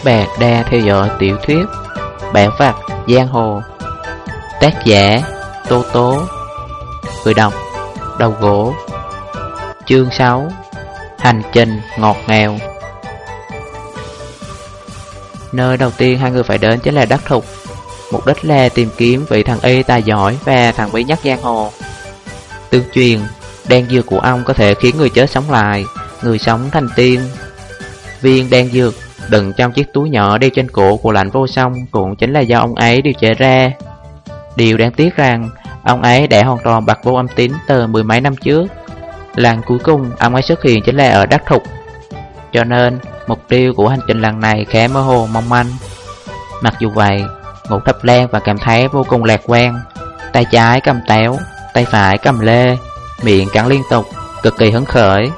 các bạn đang theo dõi tiểu thuyết Bản phạt Giang Hồ. Tác giả Tô Tố. Người đọc Đầu Gỗ. Chương 6 Hành trình ngọt ngào. Nơi đầu tiên hai người phải đến chính là đất thục. Mục đích là tìm kiếm vị thằng Y tài giỏi và thằng bí nhất giang hồ. Tương truyền, đan dược của ông có thể khiến người chết sống lại, người sống thành tiên. Viên đan dược đựng trong chiếc túi nhỏ đeo trên cổ của lạnh vô song cũng chính là do ông ấy điều chế ra. Điều đáng tiếc rằng, ông ấy đã hoàn toàn bật vô âm tín từ mười mấy năm trước. Lần cuối cùng ông ấy xuất hiện chính là ở Đắc Thục. Cho nên, mục tiêu của hành trình lần này khá mơ hồ mong manh. Mặc dù vậy, Ngũ Thập Lan và cảm thấy vô cùng lạc quan. Tay trái cầm táo, tay phải cầm lê, miệng cắn liên tục, cực kỳ hứng khởi.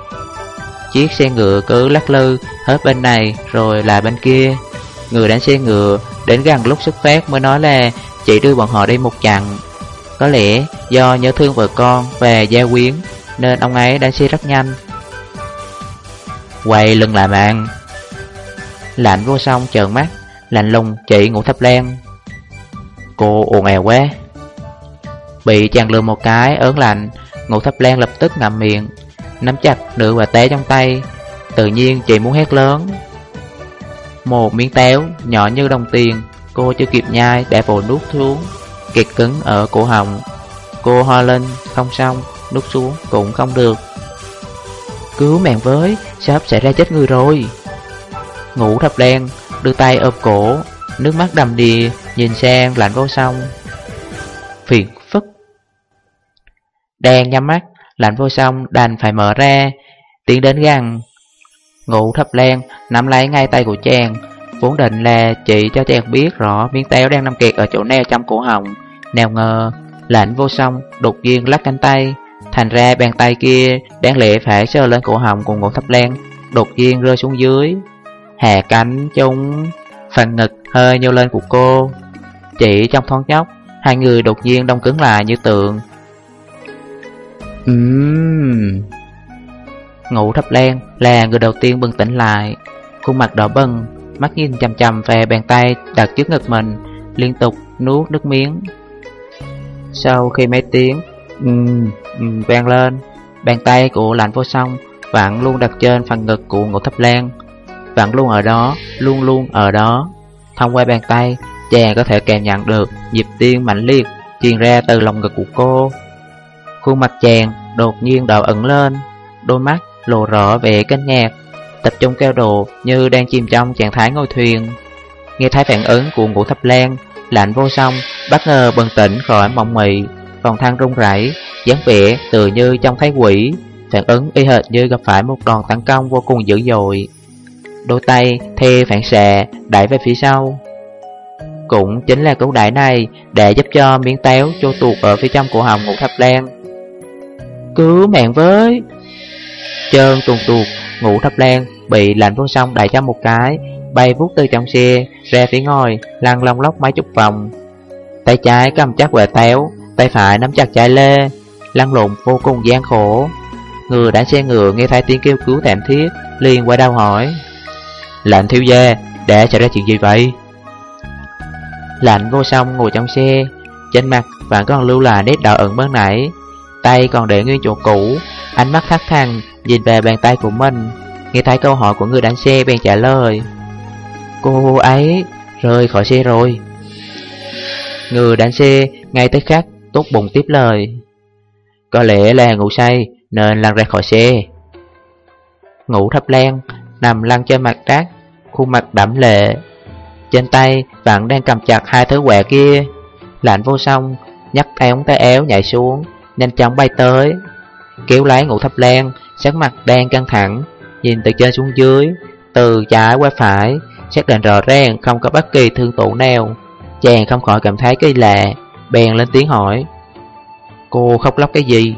Chiếc xe ngựa cứ lắc lư hết bên này rồi là bên kia. Người đánh xe ngựa đến gần lúc xuất phát mới nói là chỉ đưa bọn họ đi một chặng. Có lẽ do nhớ thương vợ con và gia quyến nên ông ấy đánh xe rất nhanh. Quay lưng lại mạng. Lạnh vô song trợn mắt, Lạnh lùng chỉ ngủ thấp len Cô ồn ào quá. Bị chàng lừa một cái ớn lạnh, Ngủ thấp len lập tức ngậm miệng. Nắm chặt nửa quả té trong tay. Tự nhiên chị muốn hét lớn. Một miếng téo nhỏ như đồng tiền, Cô chưa kịp nhai đã vội nuốt xuống Kiệt cứng ở cổ họng. Cô ho lên, không xong, Nuốt xuống cũng không được. Cứu mạng với, Sắp sẽ ra chết người rồi. Ngủ thập đen, Đưa tay ôm cổ, Nước mắt đầm đìa, Nhìn sang lạnh vô song. Phiền phức. Đen nhắm mắt. Lạnh vô song, đành phải mở ra. Tiến đến gần Ngụ thập len, nắm lấy ngay tay của chàng. Vốn định là chỉ cho chàng biết rõ miếng téo đang nằm kẹt ở chỗ neo trong cổ họng. Nào ngờ, lạnh vô song, đột nhiên lắc cánh tay. Thành ra bàn tay kia đáng lẽ phải sờ lên cổ họng của ngũ thập len, Đột nhiên rơi xuống dưới. Hạ cánh chúng Phần ngực hơi nhô lên của cô. Chỉ trong thoáng chốc, Hai người đột nhiên đông cứng lại như tượng. Ừm. Ngủ thập len là người đầu tiên bừng tỉnh lại. Khuôn mặt đỏ bừng Mắt nhìn chầm chầm về bàn tay đặt trước ngực mình Liên tục nuốt nước miếng. Sau khi mấy tiếng um, um, vang lên Bàn tay của lạnh vô song Vẫn luôn đặt trên phần ngực của ngũ thập lan Vẫn luôn ở đó Luôn luôn ở đó. Thông qua bàn tay Chàng có thể cảm nhận được Nhịp tiên mạnh liệt Truyền ra từ lòng ngực của cô. Khuôn mặt chàng đột nhiên đỏ ẩn lên, Đôi mắt lộ rõ vẻ kinh ngạc, Tập trung cao độ như đang chìm trong trạng thái ngồi thuyền. Nghe thấy phản ứng của ngũ thập lan, Lạnh vô song, bất ngờ bừng tỉnh khỏi mộng mị Còn thang rung rẩy, dáng vẻ tự như trong thái quỷ, Phản ứng y hệt như gặp phải một đòn tấn công vô cùng dữ dội. Đôi tay thê phản xạ, đẩy về phía sau. Cũng chính là cú đẩy này để giúp cho miếng téo trôi tuột ở phía trong cổ họng ngũ thập lan. Cứu mạng với. Trơn tuồn tuột, Ngủ thấp len bị lạnh phương sông đẩy cho một cái, Bay vút từ trong xe, Ra phía ngồi, lăn long lóc mấy chục vòng. Tay trái cầm chắc quẹt téo, Tay phải nắm chặt chai lê, Lăn lộn vô cùng gian khổ. Người đã xe ngựa nghe thấy tiếng kêu cứu thảm thiết, liền qua đau hỏi Lạnh thiếu gia Đã xảy ra chuyện gì vậy? Lạnh vô sông ngồi trong xe, Trên mặt vẫn còn lưu là nét đỏ ẩn ban nãy. Tay còn để nguyên chỗ cũ. Ánh mắt khắc thằng Nhìn về bàn tay của mình, Nghe thấy câu hỏi của người đánh xe bèn trả lời. Cô ấy rơi khỏi xe rồi. Người đánh xe ngay tới khắc tốt bụng tiếp lời. Có lẽ là ngủ say nên lăn ra khỏi xe. Ngủ thấp len nằm lăn trên mặt đất Khuôn mặt đẫm lệ. Trên tay vẫn đang cầm chặt hai thứ quẹ kia. Lạnh vô song, nhấc ống tay éo nhảy xuống. Nhanh chóng bay tới. Kéo lấy ngủ thập lan Sắc mặt đang căng thẳng. Nhìn từ trên xuống dưới Từ trái qua phải Xác định rõ ràng không có bất kỳ thương tổn nào. Chàng không khỏi cảm thấy kỳ lạ Bèn lên tiếng hỏi. Cô khóc lóc cái gì?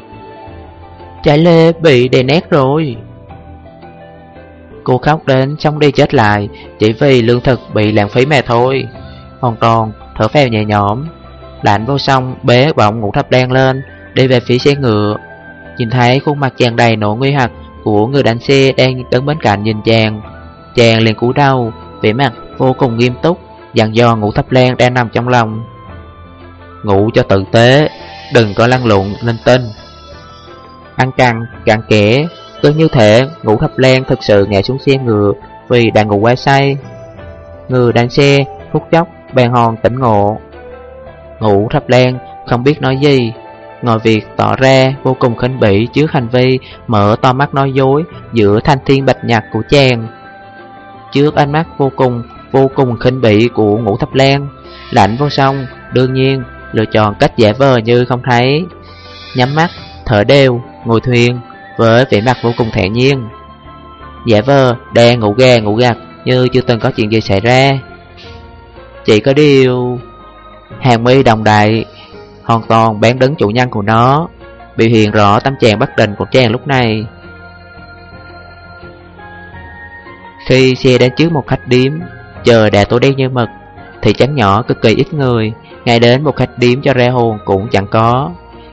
Trái lê bị đè nét rồi? Cô khóc đến sống đi chết lại Chỉ vì lương thực bị lãng phí mà thôi. Hoàn toàn thở phèo nhẹ nhõm. Lạnh vô song bế bọng ngủ thập đen lên Đi về phía xe ngựa. Nhìn thấy khuôn mặt chàng đầy nỗi nguy hoặc Của người đánh xe đang đứng bên cạnh nhìn chàng Chàng liền cúi đầu Vẻ mặt vô cùng nghiêm túc Dặn dò ngủ thấp len đang nằm trong lòng. Ngủ cho tử tế Đừng có lăn lộn linh tinh Ăn căng, cặn kẽ Cứ như thể ngủ thấp len thực sự ngã xuống xe ngựa Vì đang ngủ quá say. Người đánh xe, phút chốc, bèn hòn tỉnh ngộ. Ngủ thấp len, không biết nói gì Ngồi việc tỏ ra vô cùng khinh bỉ trước hành vi Mở to mắt nói dối giữa thanh thiên bạch nhạc của chàng. Trước ánh mắt vô cùng, vô cùng khinh bỉ của ngũ thập lan Lạnh vô song đương nhiên lựa chọn cách giả vờ như không thấy. Nhắm mắt, thở đều, ngồi thuyền Với vẻ mặt vô cùng thản nhiên. Giả vờ, đang ngủ gà ngủ gật Như chưa từng có chuyện gì xảy ra. Chỉ có điều Hàng mi đồng đại Hoàn toàn bán đứng chủ nhân của nó Biểu hiện rõ tâm trạng bất định của chàng lúc này. Khi xe đến trước một khách điếm Chờ đã tối đen như mực Thị trấn nhỏ cực kỳ ít người ngay đến một khách điếm cho ra hồn cũng chẳng có.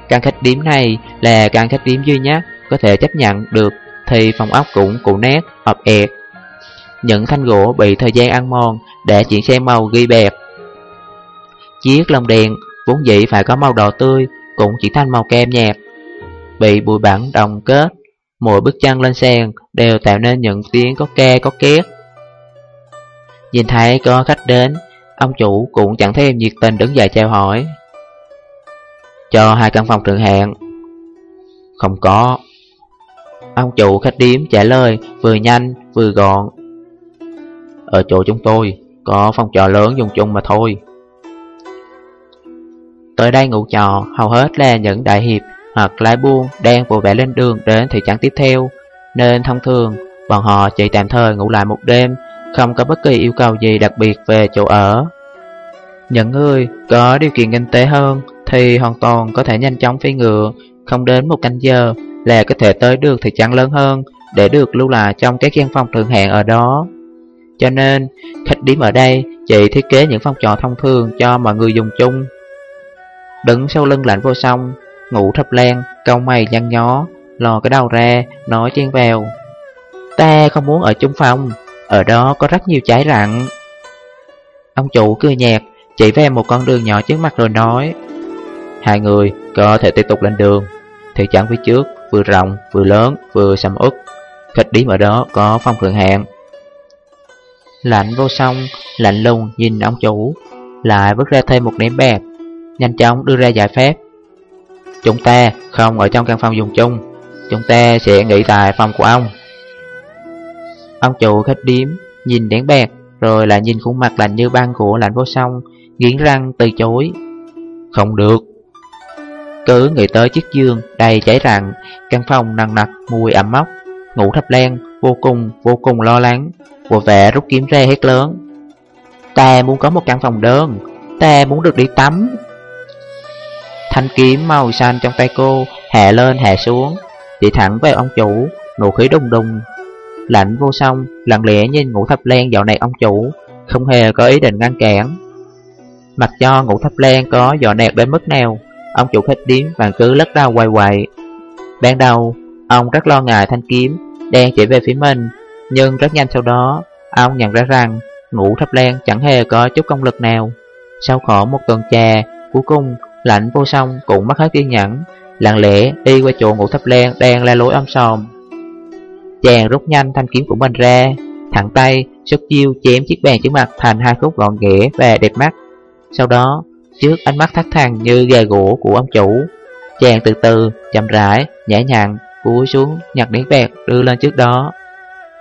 Căn khách điếm này là căn khách điếm duy nhất Có thể chấp nhận được Thì phòng ốc cũng cụ nét, ọp ẹt. Những thanh gỗ bị thời gian ăn mòn Đã chuyển sang màu ghi bẹp. Chiếc lồng đèn vốn dĩ phải có màu đỏ tươi, Cũng chỉ thành màu kem nhạt. Bị bụi bẩn đồng kết, Mỗi bước chân lên sàn đều tạo nên những tiếng có ke, có két. Nhìn thấy có khách đến, Ông chủ cũng chẳng thêm nhiệt tình đứng dậy chào hỏi. Cho hai căn phòng thượng hạng. Không có. Ông chủ khách điếm trả lời, vừa nhanh, vừa gọn. Ở chỗ chúng tôi, có phòng trọ lớn dùng chung mà thôi. Tới đây ngủ trọ hầu hết là những đại hiệp hoặc lái buôn đang vội vã lên đường đến thị trấn tiếp theo Nên thông thường bọn họ chỉ tạm thời ngủ lại một đêm không có bất kỳ yêu cầu gì đặc biệt về chỗ ở. Những người có điều kiện kinh tế hơn thì hoàn toàn có thể nhanh chóng phi ngựa, không đến một canh giờ là có thể tới được thị trấn lớn hơn để được lưu lại trong các gian phòng thường hẹn ở đó. Cho nên, khách điểm ở đây chỉ thiết kế những phòng trọ thông thường cho mọi người dùng chung. Đứng sau lưng lạnh vô song, ngủ thập lan, câu mày nhăn nhó, lò cái đầu ra, nói chen vào. Ta không muốn ở chung phòng, ở đó có rất nhiều trái rặn Ông chủ cười nhạt Chỉ về một con đường nhỏ trước mặt rồi nói. Hai người có thể tiếp tục lên đường Thị trấn phía trước vừa rộng vừa lớn vừa sầm uất. Khách điểm ở đó có phong thượng hạng. Lạnh vô song Lạnh lùng nhìn ông chủ Lại vứt ra thêm một ném bẹp. Nhanh chóng đưa ra giải pháp. Chúng ta không ở trong căn phòng dùng chung. Chúng ta sẽ nghỉ tại phòng của ông. Ông chủ khách điếm nhìn đèn bẹt Rồi lại nhìn khuôn mặt lạnh như băng của lạnh vô song, Nghiến răng từ chối. Không được. Cứ nghĩ tới chiếc giường đầy cháy rặng Căn phòng nặng nặc, mùi ẩm mốc, Ngủ thập len, vô cùng vô cùng lo lắng Của vẻ rút kiếm ra hết lớn. Ta muốn có một căn phòng đơn, Ta muốn được đi tắm. Thanh kiếm màu xanh trong tay cô Hạ lên hạ xuống. Chỉ thẳng về ông chủ Nụ khí đùng đùng. Lạnh vô song, lặng lẽ nhìn ngũ thập len dạo này ông chủ Không hề có ý định ngăn cản. Mặc cho ngũ thập len có dọ nẹt đến mức nào Ông chủ khách điếm vẫn cứ lắc đầu quay quậy Ban đầu, ông rất lo ngại thanh kiếm Đang chỉ về phía mình Nhưng rất nhanh sau đó Ông nhận ra rằng ngũ thập len chẳng hề có chút công lực nào. Sau khổ một tuần trà Cuối cùng, lạnh vô song cũng mất hết kiên nhẫn. Lặng lẽ đi qua chỗ ngủ thấp len đang la lối âm sòm. Chàng rút nhanh thanh kiếm của mình ra Thẳng tay, xuất chiêu chém chiếc bàn trước mặt thành hai khúc gọn ghẽ và đẹp mắt. Sau đó, trước ánh mắt thắt thằng như gà gỗ của ông chủ Chàng từ từ, chậm rãi, nhẹ nhàng, cúi xuống, nhặt đĩa bẹt đưa lên trước đó.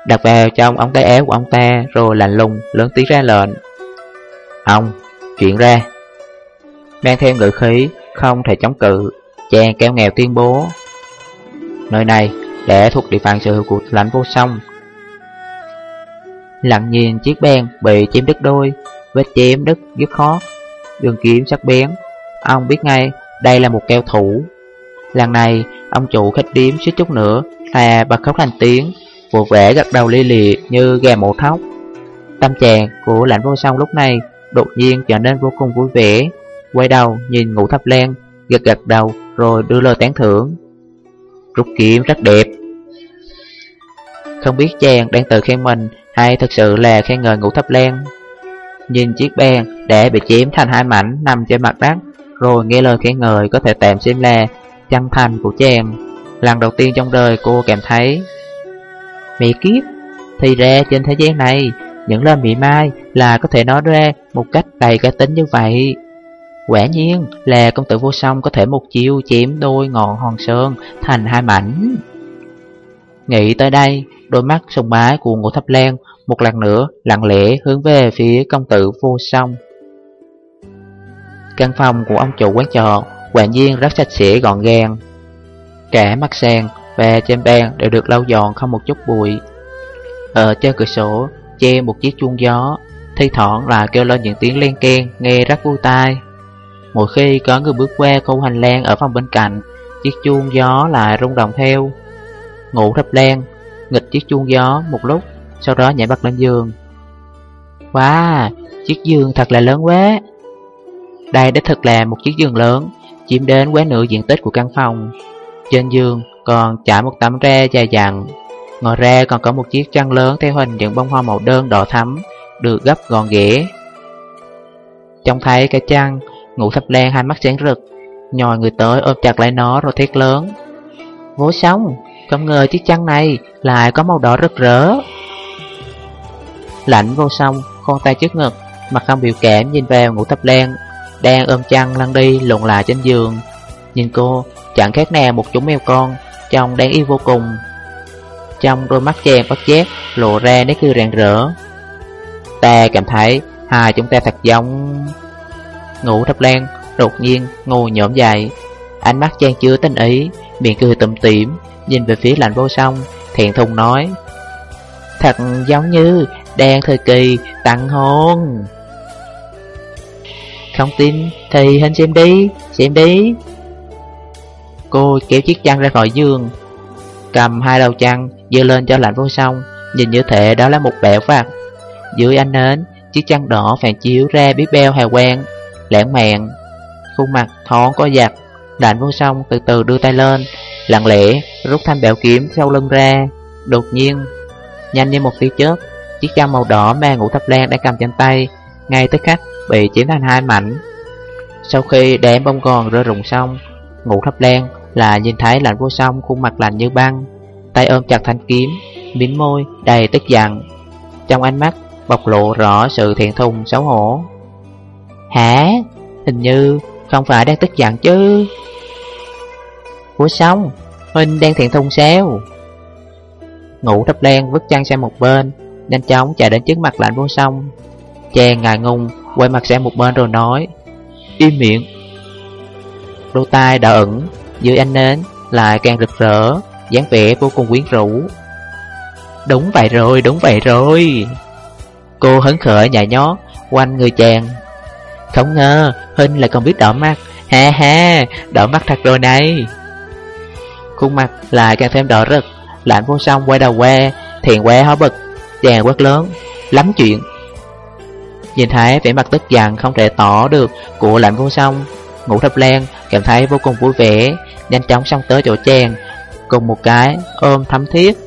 Đặt vào trong ống tay áo của ông ta Rồi lạnh lùng, lớn tiếng ra lệnh. Ông, chuyện ra. Mang theo ngữ khí, không thể chống cự Chàng kéo nghèo tuyên bố Nơi này để thuộc địa phận sở hữu của lãnh vô song. Lặng nhìn chiếc ben bị chém đứt đôi, vết chém đứt dứt khó, đường kiếm sắc bén. Ông biết ngay đây là một keo thủ. Lần này, ông chủ khách điếm suýt chút nữa là bật khóc thành tiếng, vụ vẻ gật đầu li lì như gà mổ thóc. Tâm trạng của lãnh vô song lúc này đột nhiên trở nên vô cùng vui vẻ, quay đầu nhìn ngũ thập len, gật gật đầu rồi đưa lời tán thưởng. Rút kiếm rất đẹp. Không biết chàng đang tự khen mình Hay thực sự là khen ngợi ngũ thập len. Nhìn chiếc ben để bị chém thành hai mảnh nằm trên mặt đất, Rồi nghe lời khen ngợi có thể tạm xem là chân thành của chàng. Lần đầu tiên trong đời cô cảm thấy, Mẹ kiếp, Thì ra trên thế gian này, Những lời mỹ mai là có thể nói ra Một cách đầy cá tính như vậy. Quả nhiên là công tử vô song Có thể một chiêu chém đôi ngọn hòn sơn Thành hai mảnh. Nghĩ tới đây, Đôi mắt sùng bái của ngũ thập lan Một lần nữa lặng lẽ hướng về phía công tử vô song. Căn phòng của ông chủ quán trọ Quả nhiên rất sạch sẽ gọn gàng. Cả mặt sàn và trên bàn đều được lau dọn không một chút bụi. Ở trên cửa sổ, che một chiếc chuông gió, Thi thoảng là kêu lên những tiếng len keng nghe rất vui tai. Mỗi khi có người bước qua khu hành lang ở phòng bên cạnh Chiếc chuông gió lại rung động theo. Ngủ thập lan Nghịch chiếc chuông gió một lúc Sau đó nhảy bật lên giường. Wow, chiếc giường thật là lớn quá. Đây đích thực là một chiếc giường lớn Chiếm đến quá nửa diện tích của căn phòng. Trên giường còn trải một tấm re dài dặn. Ngoài ra còn có một chiếc chăn lớn theo hình những bông hoa màu đơn đỏ thắm Được gấp gọn ghẽ Trông thấy cái chăn Ngủ thập đen, hai mắt sáng rực. Nhòi người tới, ôm chặt lấy nó rồi thét lớn. Vô sống Không ngờ chiếc chăn này lại có màu đỏ rực rỡ. Lạnh vô song Con tay trước ngực Mặt không biểu cảm, nhìn vào ngủ thập đen, Đang ôm chăn lăn đi lộn lại trên giường. Nhìn cô, Chẳng khác nào một chú mèo con, Trông đáng yêu vô cùng. Trong đôi mắt chàng bất giác Lộ ra nét cười rạng rỡ. Ta cảm thấy Hai chúng ta thật giống. Ngủ thập lan Đột nhiên ngồi nhổm dậy. Ánh mắt chàng chứa tinh ý, Miệng cười tùm tỉm, Nhìn về phía lạnh vô song Thiện thùng nói, Thật giống như đang thời kỳ tặng hôn. Không tin, thì hình xem đi Xem đi. Cô kéo chiếc chăn ra khỏi giường, Cầm hai đầu chăn dơ lên cho lạnh vô song, Nhìn như thể đó là một bẻo vặt. Dưới ánh nến, Chiếc chăn đỏ phản chiếu ra biết beo hào quang. Lãng mạn Khuôn mặt thoáng có giặt Đạn vô song từ từ đưa tay lên, Lặng lẽ rút thanh bẻo kiếm sau lưng ra. Đột nhiên, Nhanh như một tia chớp, Chiếc chăn màu đỏ mà ngũ thập lan đang cầm trên tay, Ngay tới khách bị chém thành hai mảnh. Sau khi đám bông gòn rơi rụng xong, Ngũ thập lan là nhìn thấy lạnh vô song, khuôn mặt lạnh như băng, Tay ôm chặt thanh kiếm Miếng môi đầy tức giận. Trong ánh mắt bộc lộ rõ sự thiện thùng xấu hổ. Hả? Hình như không phải đang tức giận chứ Của xong Huynh đang thiện thùng sao Ngủ thấp len vứt chăn sang một bên Nhanh chóng chạy đến trước mặt lạnh vô sông Chàng ngài ngùng Quay mặt sang một bên rồi nói Im miệng Đôi tai đã ẩn dưới ánh nến lại càng rực rỡ, dáng vẻ vô cùng quyến rũ. Đúng vậy rồi, đúng vậy rồi. Cô hấn khởi nhảy nhót quanh người chàng. Không ngờ, Huynh lại còn biết đỏ mắt. Ha ha, đỏ mắt thật rồi này. Khuôn mặt lại càng thêm đỏ rực, lạnh vô song quay đầu que thiền que hóa bực, chàng quát lớn, lắm chuyện. Nhìn thấy vẻ mặt tức giận không thể tỏ được của lạnh vô song, ngủ thập len cảm thấy vô cùng vui vẻ, nhanh chóng xong tới chỗ chàng, cùng một cái ôm thắm thiết.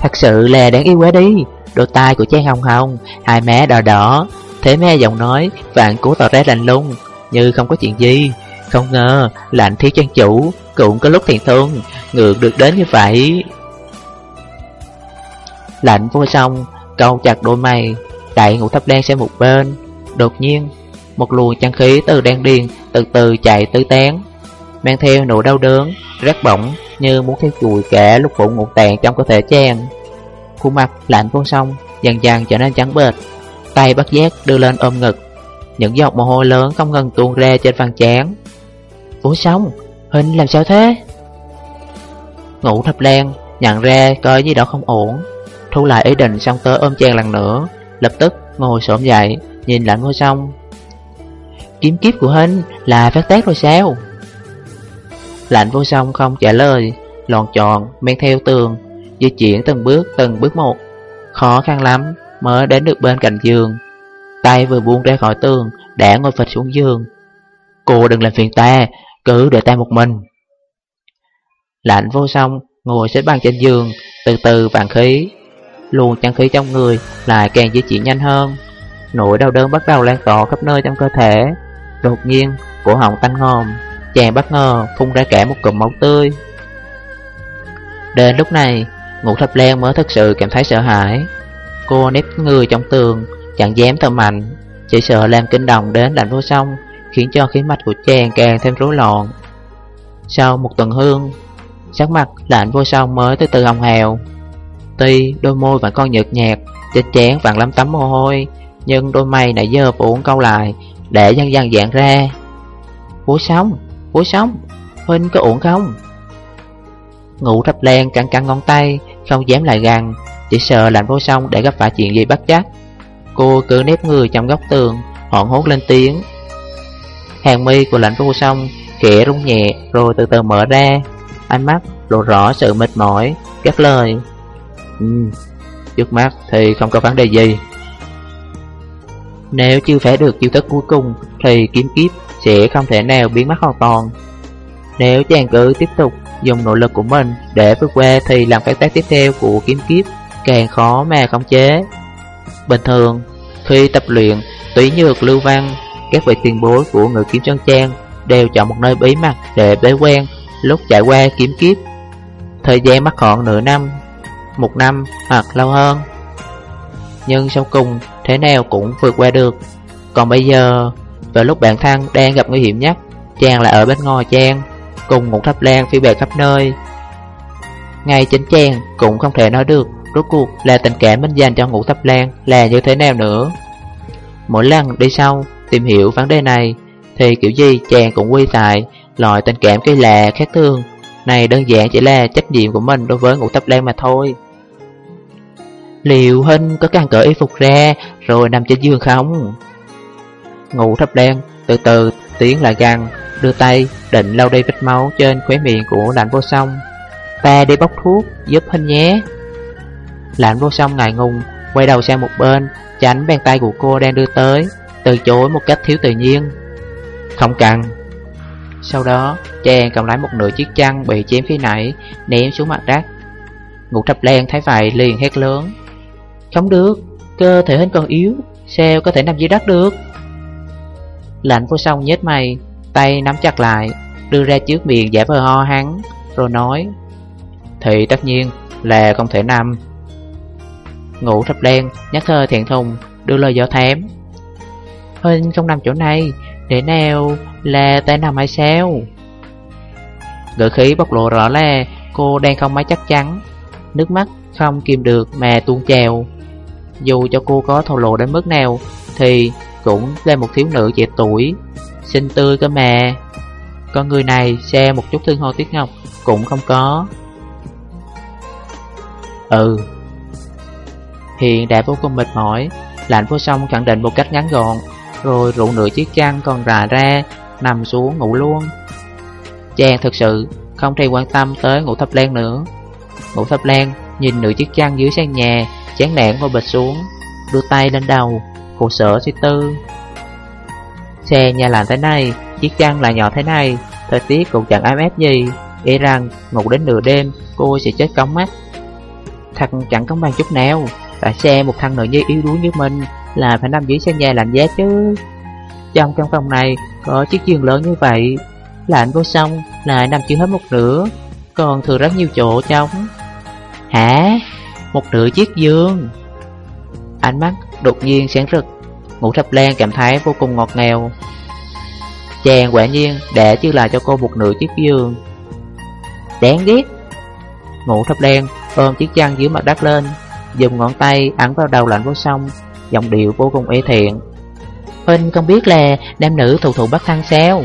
Thật sự là đáng yêu quá đi, đôi tai của chàng hồng hồng, hai má đỏ đỏ, thế mẹ giọng nói vạn cố tỏ ra lạnh lùng, như không có chuyện gì. Không ngờ, lạnh thiếu trang chủ, cũng có lúc thiện thương, ngược được đến như vậy. Lạnh vô song, câu chặt đôi mày, đẩy ngủ thấp đen sang một bên. Đột nhiên, một luồng chân khí từ đen điền từ từ chạy tứ tán Mang theo nỗi đau đớn, rát bỏng như muốn theo chùi cả lúc bụng ngột tàn trong cơ thể chàng Khuôn mặt lạnh vô song, dần dần trở nên trắng bệch. Tay bắt giác đưa lên ôm ngực. Những giọt mồ hôi lớn không ngừng tuôn ra trên phần chán. Vô sống Huynh làm sao thế? Ngủ thập len nhận ra coi gì đó không ổn Thu lại ý định xong tới ôm chàng lần nữa Lập tức ngồi xổm dậy Nhìn lạnh vô song. Kiếm kiếp của Hinh là phát tác rồi sao? Lạnh vô song không trả lời Lòn tròn men theo tường Di chuyển từng bước từng bước một Khó khăn lắm mới đến được bên cạnh giường Tay vừa buông ra khỏi tường Đã ngồi phịch xuống giường Cô đừng làm phiền ta Cứ để ta một mình Lạnh vô song ngồi xếp bằng trên giường Từ từ vạn khí luồng chân khí trong người lại càng di chuyển nhanh hơn. Nỗi đau đớn bắt đầu lan tỏa khắp nơi trong cơ thể. Đột nhiên, cổ họng tanh ngòm, chàng bất ngờ phun ra cả một cụm máu tươi. Đến lúc này, ngũ thập lan mới thật sự cảm thấy sợ hãi. Cô nếp người trong tường, chẳng dám thở mạnh, chỉ sợ làm kinh động đến lạnh vô sông, khiến cho khí mạch của chàng càng thêm rối loạn. Sau một tuần hương, sắc mặt lạnh vô song mới từ từ hồng hào. Tuy đôi môi vẫn còn nhợt nhạt, trên chén vàng lắm tấm mồ hôi, nhưng đôi mày nãy giờ vốn câu lại, để dần dần dạng ra. Vô song, vô song, Huynh có ổn không? Ngủ thập len cắn cắn ngón tay, không dám lại gần, chỉ sợ lạnh vô song để gặp phải chuyện gì bất chắc. Cô cứ nếp người trong góc tường, họn hốt lên tiếng. Hàng mi của lạnh vô song khẽ rung nhẹ rồi từ từ mở ra, ánh mắt lộ rõ sự mệt mỏi, gắt lời. Ừ, trước mắt thì không có vấn đề gì. Nếu chưa phải được chiêu thức cuối cùng thì kiếm kiếp sẽ không thể nào biến mất hoàn toàn. Nếu chàng cứ tiếp tục dùng nội lực của mình để vượt qua thì làm phép tác tiếp theo của kiếm kiếp càng khó mà khống chế. Bình thường, khi tập luyện túy nhược lưu văn, các vị tiền bối của người kiếm chân trang đều chọn một nơi bí mật để bế quen lúc trải qua kiếm kiếp. Thời gian mất khoảng nửa năm, một năm hoặc lâu hơn. Nhưng sau cùng thế nào cũng vượt qua được. Còn bây giờ, vào lúc bản thân đang gặp nguy hiểm nhất, chàng lại ở bên ngoài trang, cùng một thập lan phi bề khắp nơi. Ngay chính chàng cũng không thể nói được rốt cuộc là tình cảm mình dành cho ngũ thập lan là như thế nào nữa. Mỗi lần đi sau tìm hiểu vấn đề này thì kiểu gì chàng cũng quy tại loại tình cảm cái lạ khác thường. Này đơn giản chỉ là trách nhiệm của mình đối với ngũ thập lan mà thôi. Liệu Hinh có càng cởi y phục ra rồi nằm trên giường không? Ngũ thấp lan từ từ tiến lại gần, đưa tay định lau đi vết máu trên khóe miệng của lạnh vô song. Ta đi bóc thuốc giúp Hinh nhé. Lạnh vô song ngại ngùng, quay đầu sang một bên, tránh bàn tay của cô đang đưa tới, từ chối một cách thiếu tự nhiên. Không cần. Sau đó, chàng cầm lấy một nửa chiếc chăn bị chém khi nãy, ném xuống mặt đất. Ngũ thập len thấy vậy liền hét lớn. Không được, cơ thể hình còn yếu, sao có thể nằm dưới đất được? Lạnh vô song nhếch mày, tay nắm chặt lại, đưa ra trước miệng giả vờ ho hắn, rồi nói Thì tất nhiên là không thể nằm. Ngủ thập đen, nhắc thơ thiện thùng, đưa lời gió thém Huynh không nằm chỗ này, để nào là tay nằm hay sao? Ngữ khí bộc lộ rõ là cô đang không mấy chắc chắn Nước mắt không kìm được mà tuôn trèo Dù cho cô có thổ lộ đến mức nào Thì cũng là một thiếu nữ trẻ tuổi. Xinh tươi cơ mà. Con người này xe một chút thương hoa tuyết ngọc Cũng không có. Ừ. Hiện đã vô cùng mệt mỏi, Lạnh vô song khẳng định một cách ngắn gọn, Rồi rụ nửa chiếc chăn còn rà ra, Nằm xuống ngủ luôn. Chàng thực sự không thể quan tâm tới ngủ thập len nữa. Ngủ thập len nhìn nửa chiếc chăn dưới sàn nhà, Chán nản ngồi bịch xuống, Đưa tay lên đầu, Khổ sở suy tư. Xe nhà làm thế này, Chiếc chăn là nhỏ thế này, Thời tiết cũng chẳng ấm ép gì. E rằng ngủ đến nửa đêm, Cô sẽ chết cống mắt. Thật chẳng công bằng chút nào Tại xe một thằng nữ như yếu đuối như mình Là phải nằm dưới xe nhà lạnh giá chứ. Trong căn phòng này Có chiếc giường lớn như vậy, Lạnh vô xong lại nằm chưa hết một nửa, Còn thừa rất nhiều chỗ trống. Hả? Một nửa chiếc giường. Ánh mắt đột nhiên sáng rực. Ngũ thập lan cảm thấy vô cùng ngọt ngào. Chàng quả nhiên đã chưa là cho cô một nửa chiếc giường. Đáng ghét. Ngũ thập lan ôm chiếc chăn dưới mặt đất lên, Dùng ngón tay ấn vào đầu lạnh vô sông Giọng điệu vô cùng e ê thiện Huynh không biết là nam nữ thù thù bắt thăng sao?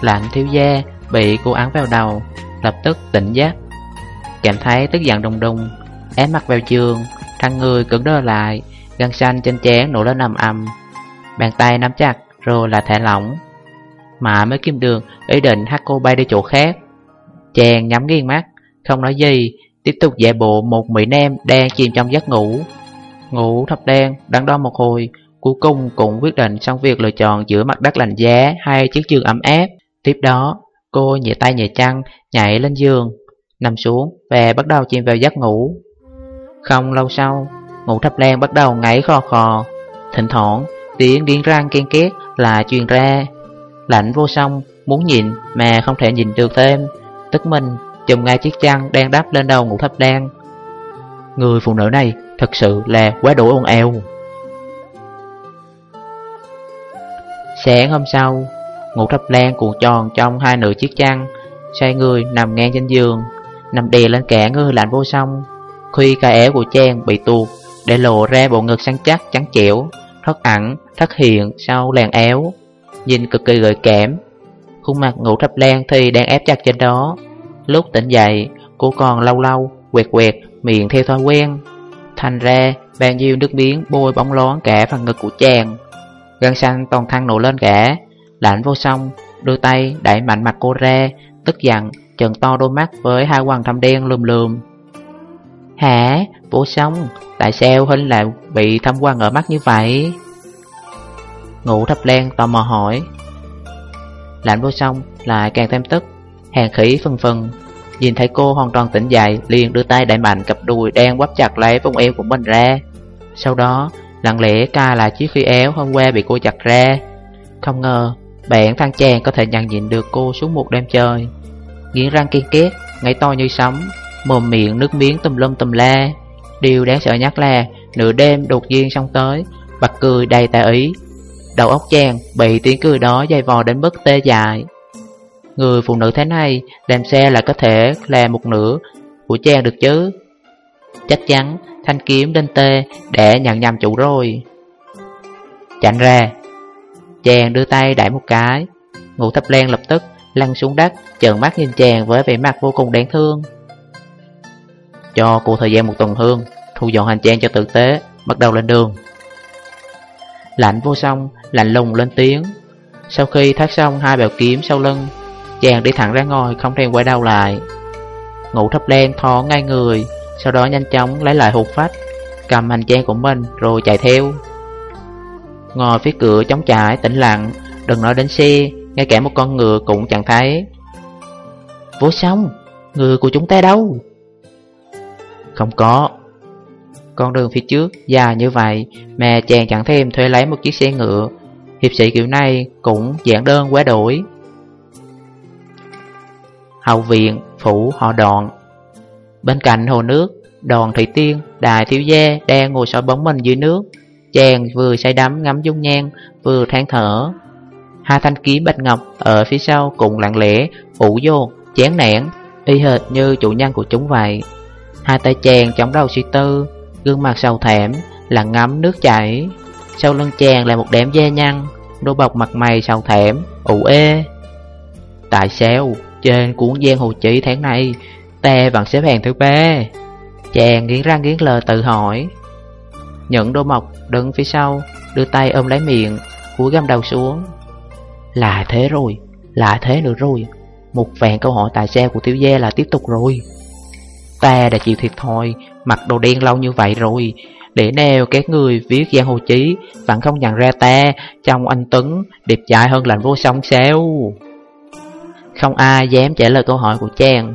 Lạnh thiếu gia bị cô ấn vào đầu, Lập tức tỉnh giác. Cảm thấy tức giận đùng đùng, Ém mặt vào giường Thằng người cứng đơ lại. Gân xanh trên chén nổ lên nằm ầm. Bàn tay nắm chặt rồi là thả lỏng. Mà mới kim đường ý định hát cô bay đi chỗ khác. Chàng nhắm nghiêng mắt Không nói gì Tiếp tục giả bộ một mỹ nam đang chìm trong giấc ngủ. Ngủ thập đen đắn đo một hồi Cuối cùng cũng quyết định xong việc lựa chọn giữa mặt đất lạnh giá hay chiếc giường ấm áp. Tiếp đó cô nhẹ tay nhẹ chân nhảy lên giường Nằm xuống và bắt đầu chìm vào giấc ngủ. Không lâu sau, ngủ thập lan bắt đầu ngáy khò khò. Thỉnh thoảng, tiếng điên răng ken két là truyền ra. Lạnh vô song, muốn nhìn mà không thể nhìn được thêm. Tức mình, chùm ngay chiếc chăn đang đắp lên đầu ngủ thập lan. Người phụ nữ này thật sự là quá đủ ồn eo. Sáng hôm sau, ngủ thập lan cuộn tròn trong hai nửa chiếc chăn, xoay người nằm ngang trên giường, nằm đè lên cả người lạnh vô song. Khi cái áo của chàng bị tuột, để lộ ra bộ ngực săn chắc trắng chẻo, thất ẩn, thất hiện sau làn áo, nhìn cực kỳ gợi cảm. Khuôn mặt ngủ thập lan thì đang ép chặt trên đó. Lúc tỉnh dậy, cô còn lâu lâu quẹt quẹt miệng theo thói quen. Thành ra, bao nhiêu nước miếng bôi bóng lón cả phần ngực của chàng. Gân xanh toàn thăng nổ lên cả, lạnh vô song, đưa tay đẩy mạnh mặt cô ra, tức giận, trợn to đôi mắt với hai quầng thâm đen lùm lùm. Hả? Vô song, tại sao Huynh lại bị thâm quan ở mắt như vậy? Ngủ thập len tò mò hỏi. Lạnh vô song lại càng thêm tức, hàng khí phân phân. Nhìn thấy cô hoàn toàn tỉnh dậy, liền đưa tay đại mạnh cặp đùi đang quắp chặt lấy vòng eo của mình ra. Sau đó, lặng lẽ ca lại chiếc khi éo hôm qua bị cô chặt ra. Không ngờ, bạn Phan Chàng có thể nhận diện được cô xuống một đêm chơi. Nghiến răng kiên két, ngay to như sấm, mồm miệng nước miếng tùm lum tùm la. Điều đáng sợ nhất là, nửa đêm đột nhiên xong tới, bật cười đầy tà ý. Đầu óc chàng bị tiếng cười đó dày vò đến mức tê dại. Người phụ nữ thế này làm xe là có thể là một nửa của chàng được chứ Chắc chắn thanh kiếm đinh tê để nhận nhầm chủ rồi Chạnh ra Chàng đưa tay đẩy một cái Ngũ thập len lập tức lăn xuống đất Trợn mắt nhìn chàng với vẻ mặt vô cùng đáng thương cho cô thời gian một tuần hương, Thu dọn hành trang cho tử tế, Bắt đầu lên đường. Lạnh vô song, Lạnh lùng lên tiếng. Sau khi thắt xong hai bèo kiếm sau lưng, Chàng đi thẳng ra ngồi không thèm quay đầu lại. Ngủ thấp đen thó ngay người, Sau đó nhanh chóng lấy lại hụt phách, Cầm hành trang của mình rồi chạy theo. Ngồi phía cửa chống trải tĩnh lặng, Đừng nói đến xe, Ngay cả một con ngựa cũng chẳng thấy. Vô xong Người của chúng ta đâu? Không có Con đường phía trước dài như vậy Mà chàng chẳng thêm thuê lấy một chiếc xe ngựa Hiệp sĩ kiểu này cũng giản đơn quá đổi hậu viện, phủ họ đòn. Bên cạnh hồ nước, đòn thủy tiên, đài thiếu gia đang ngồi soi bóng mình dưới nước. Chàng vừa say đắm ngắm dung nhan, vừa than thở. Hai thanh kiếm bạch ngọc ở phía sau cùng lặng lẽ, ủ vô, chán nản, y hệt như chủ nhân của chúng vậy. Hai tay chàng chống đầu suy tư, gương mặt sầu thảm, lặng ngắm nước chảy. Sau lưng chàng là một đám da nhăn, đôi bọc mặt mày sầu thảm, ủ ê. Tại sao? Trên cuốn giang hồ chỉ tháng này Ta vẫn xếp hàng thứ ba Chàng nghiến răng nghiến lời tự hỏi Những đôi mọc đứng phía sau Đưa tay ôm lấy miệng Cúi găm đầu xuống Là thế rồi Là thế nữa rồi Một vạn câu hỏi tại sao của tiểu gia là tiếp tục rồi Ta đã chịu thiệt thôi Mặc đồ đen lâu như vậy rồi. Để nào các người viết giang hồ chí, Vẫn không nhận ra ta Trong anh Tuấn, Đẹp trai hơn lạnh vô song sao. Không ai dám trả lời câu hỏi của chàng.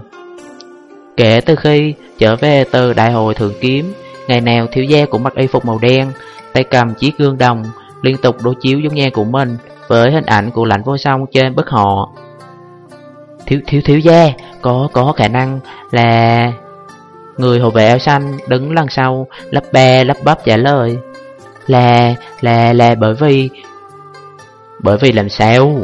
Kể từ khi trở về từ đại hội thượng kiếm, Ngày nào thiếu gia cũng mặc y phục màu đen, Tay cầm chiếc gương đồng, Liên tục đối chiếu giống nhan của mình Với hình ảnh của lạnh vô song trên bức họ. Thiếu thiếu thiếu gia, Có có khả năng là Người hộ vệ áo xanh đứng lần sau, lấp bè, lấp bắp trả lời Là là là bởi vì Bởi vì làm sao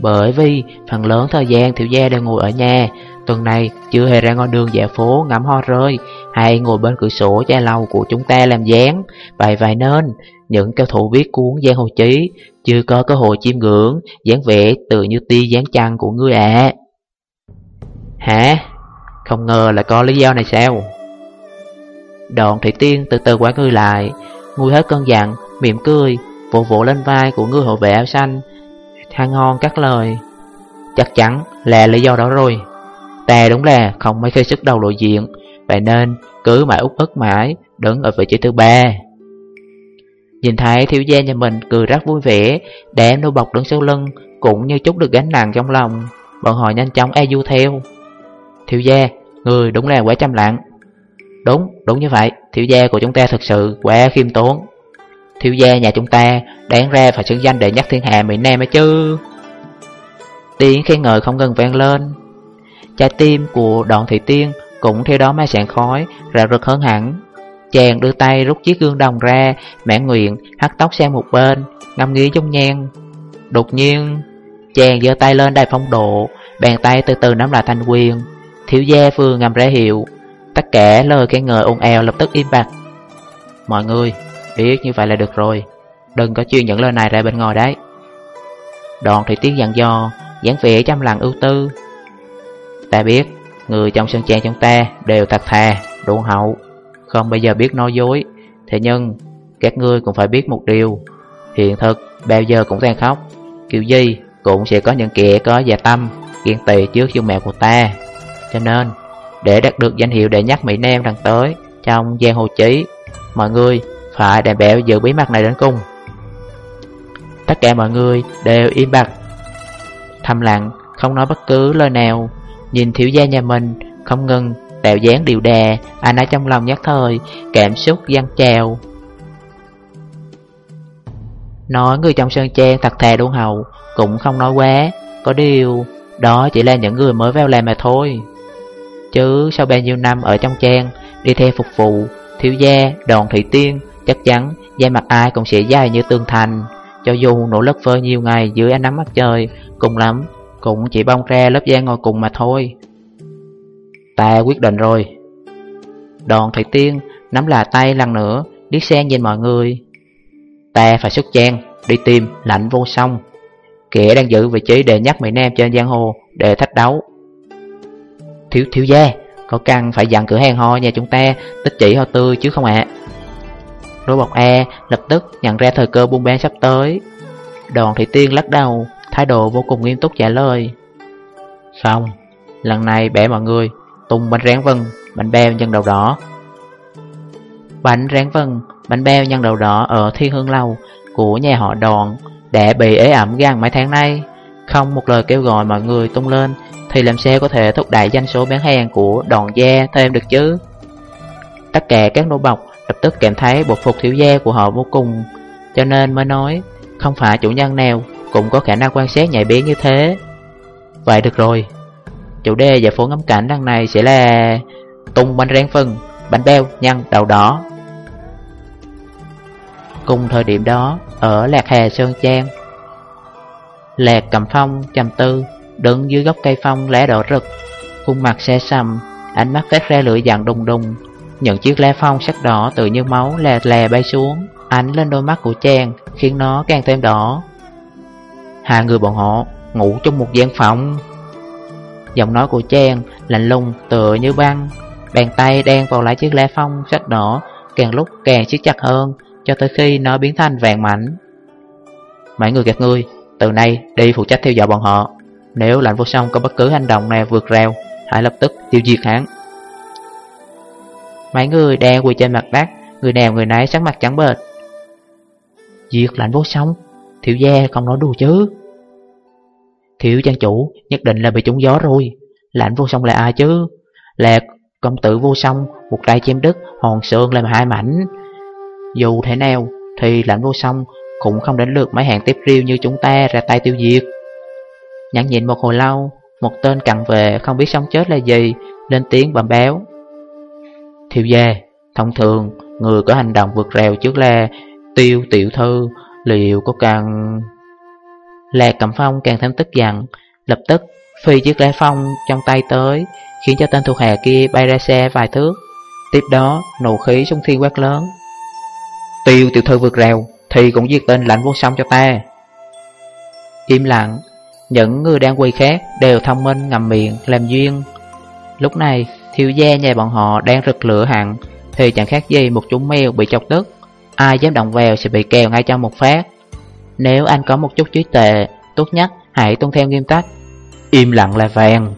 bởi vì phần lớn thời gian Tiểu Gia đều ngồi ở nhà Tuần này chưa hề ra ngoài đường dạo phố ngắm hoa rơi, Hay ngồi bên cửa sổ cha lầu của chúng ta làm dáng Vậy vậy nên, những cao thủ viết cuốn Giang Hồ Chí Chưa có cơ hội chiêm ngưỡng dáng vẻ tự như ti dáng chăn của ngươi ạ à. Hả? Không ngờ lại có lý do này sao? Đoạn Thủy Tiên từ từ quả người lại Nguôi hết cơn giận, mỉm cười Vỗ vỗ lên vai của người hộ vệ áo xanh Thang ngon các lời. Chắc chắn là lý do đó rồi. Ta đúng là không mấy khi sức đầu lộ diện Vậy nên cứ mãi út ức mãi Đứng ở vị trí thứ ba. Nhìn thấy thiếu gia nhà mình cười rất vui vẻ Đám nô bọc đứng sau lưng Cũng như chút được gánh nặng trong lòng Bọn họ nhanh chóng e du theo. Thiếu gia, người đúng là quá chăm lặng. Đúng, đúng như vậy, thiếu gia của chúng ta thực sự quá khiêm tốn. Thiếu gia nhà chúng ta đáng ra phải xứng danh để nhắc thiên hạ miền Nam ấy chứ. Tiếng khen ngợi không ngừng vang lên. Trái tim của đoạn thị tiên cũng theo đó mà sạn khói, rạo rực hơn hẳn. Chàng đưa tay rút chiếc gương đồng ra, mãn nguyện, hắt tóc sang một bên, ngâm nghĩ trong nhang Đột nhiên, chàng giơ tay lên đài phong độ, bàn tay từ từ nắm lại thanh quyền. Thiếu gia vừa ngầm ra hiệu. Tất cả lời khen ngợi ồn ào lập tức im bặt. Mọi người, biết như vậy là được rồi. Đừng có chuyên những lời này ra bên ngoài đấy. Đoàn thủy tiết dặn dò, dáng vẻ trăm lần ưu tư. Ta biết, Người trong sân trang chúng ta đều thật thà Đủ hậu. Không bây giờ biết nói dối. Thế nhưng, Các ngươi cũng phải biết một điều. Hiện thực bao giờ cũng đang khóc Kiểu gì cũng sẽ có những kẻ có dạ tâm, Ghen tị trước dung mẹ của ta. Cho nên để đạt được danh hiệu đệ nhất Mỹ Nam lần tới Trong giang hồ chí Mọi người phải đảm bảo giữ bí mật này đến cùng. Tất cả mọi người đều im bặt Thầm lặng, không nói bất cứ lời nào. Nhìn thiếu gia nhà mình, không ngừng Tạo dáng điều đà Anh ở trong lòng nhất thời Cảm xúc dâng trào. Nói người trong sơn trang thật thà đôn hậu Cũng không nói quá Có điều Đó chỉ là những người mới vào làm mà thôi. Chứ sau bao nhiêu năm ở trong trang Đi theo phục vụ Thiếu gia, đòn thị tiên Chắc chắn da mặt ai cũng sẽ dài như tường thành. Cho dù nỗ lực phơi nhiều ngày dưới ánh nắng mặt trời Cùng lắm Cũng chỉ bong ra lớp da ngồi cùng mà thôi. Ta quyết định rồi. Đòn thị tiên nắm là tay lần nữa Điếc sen nhìn mọi người. Ta phải xuất trang Đi tìm lạnh vô song. Kẻ đang giữ vị trí để nhắc Mỹ Nam trên giang hồ Để thách đấu. Thiếu thiếu gia Có cần phải dặn cửa hàng ho nhà chúng ta, Tích chỉ ho tươi chứ không ạ. Đôi bọc E lập tức nhận ra thời cơ buôn bán sắp tới. Đoàn thị tiên lắc đầu, Thái độ vô cùng nghiêm túc trả lời. Không Lần này bẻ mọi người, Tung bánh rán vân Bánh beo nhân đầu đỏ. Bánh rán vân Bánh beo nhân đầu đỏ ở thiên hương lâu Của nhà họ đoàn Đã bị ế ẩm gan mấy tháng nay. Không một lời kêu gọi mọi người tung lên thì làm sao có thể thúc đẩy doanh số bán hàng Của đoàn gia thêm được chứ? Tất cả các nô bọc lập tức cảm thấy bộ phục thiếu gia của họ vô cùng Cho nên mới nói Không phải chủ nhân nào cũng có khả năng quan sát nhạy bén như thế. Vậy được rồi. Chủ đề và phố ngắm cảnh đằng này sẽ là Tung bánh rán phân, bánh beo, nhân, đầu đỏ. Cùng thời điểm đó Ở Lạc Hà Sơn Trang Lạc cầm phong, trầm tư Đứng dưới gốc cây phong lá đỏ rực. Khuôn mặt xe sầm Ánh mắt phát ra lưỡi dạng đùng đùng. Những chiếc lá phong sắc đỏ tự như máu lè lè bay xuống, Ánh lên đôi mắt của chàng Khiến nó càng thêm đỏ. Hai người bọn họ ngủ trong một gian phòng. Giọng nói của chàng lạnh lùng tựa như băng, Bàn tay đen vào lại chiếc lá phong sắc đỏ Càng lúc càng siết chặt hơn, Cho tới khi nó biến thành vàng mảnh. Mấy người gạt ngươi Từ nay đi phụ trách theo dõi bọn họ. Nếu lạnh vô song có bất cứ hành động nào vượt rào, Hãy lập tức tiêu diệt hắn. Mấy người đang quỳ trên mặt đất, Người nào người nấy sắc mặt trắng bệch. Diệt lạnh vô song? Thiếu gia không nói đùa chứ. Thiếu trang chủ nhất định là bị trúng gió rồi. Lạnh vô song là ai chứ? Là công tử vô song, Một tay chém đứt, hòn sơn làm hai mảnh. Dù thế nào, Thì lạnh vô song cũng không đến lượt mấy hàng tiếp riêu như chúng ta ra tay tiêu diệt. Nhắn nhịn một hồi lâu Một tên cặn về không biết sống chết là gì Lên tiếng bầm béo Thiệu gia, thông thường người có hành động vượt rèo trước là tiêu tiểu thư liệu có cần... Lạc cầm Phong càng thêm tức giận, lập tức phi chiếc lá phong trong tay tới, khiến cho tên thuộc hạ kia bay ra xe vài thước. Tiếp đó, nổ khí sung thiên quát lớn. Tiêu tiểu thư vượt rèo, thì cũng giết tên lạnh vô song cho ta. Im lặng, những người đang quỳ khác đều thông minh ngầm miệng làm duyên. Lúc này, Thiếu gia nhà bọn họ đang rực lửa hẳn Thì chẳng khác gì một chú mèo bị chọc tức. Ai dám động vào sẽ bị kèo ngay trong một phát. Nếu anh có một chút trí tệ Tốt nhất hãy tuân theo nghiêm tắc Im lặng là vàng.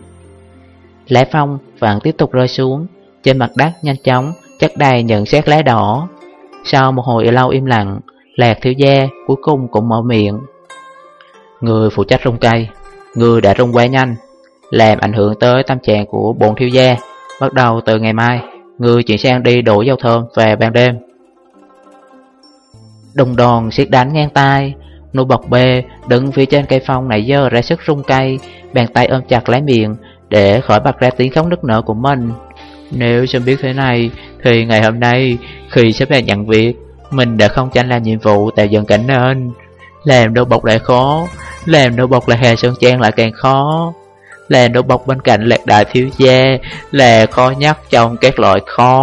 Lá phong vẫn tiếp tục rơi xuống Trên mặt đất nhanh chóng Chất đầy nhận xét lá đỏ. Sau một hồi lâu im lặng Lạc thiếu gia cuối cùng cũng mở miệng. Người phụ trách rung cây, Người đã rung quá nhanh, Làm ảnh hưởng tới tâm trạng của bồn thiếu gia. Bắt đầu từ ngày mai, Người chuyển sang đi đổ dầu thơm về ban đêm. Đồng đòn siết đánh ngang tay Nụ bọc bê đứng phía trên cây phong nãy giờ ra sức rung cây, Bàn tay ôm chặt lấy miệng Để khỏi bật ra tiếng khóc nức nở của mình. Nếu sớm biết thế này, Thì ngày hôm nay khi sếp hàng nhận việc, Mình đã không tranh làm nhiệm vụ tạo dựng cảnh nên làm đâu bọc lại khó. Làm đâu bọc lại Hà Sơn Trang lại càng khó. Làm đâu bọc bên cạnh lạc đại thiếu gia Là khó nhất trong các loại khó.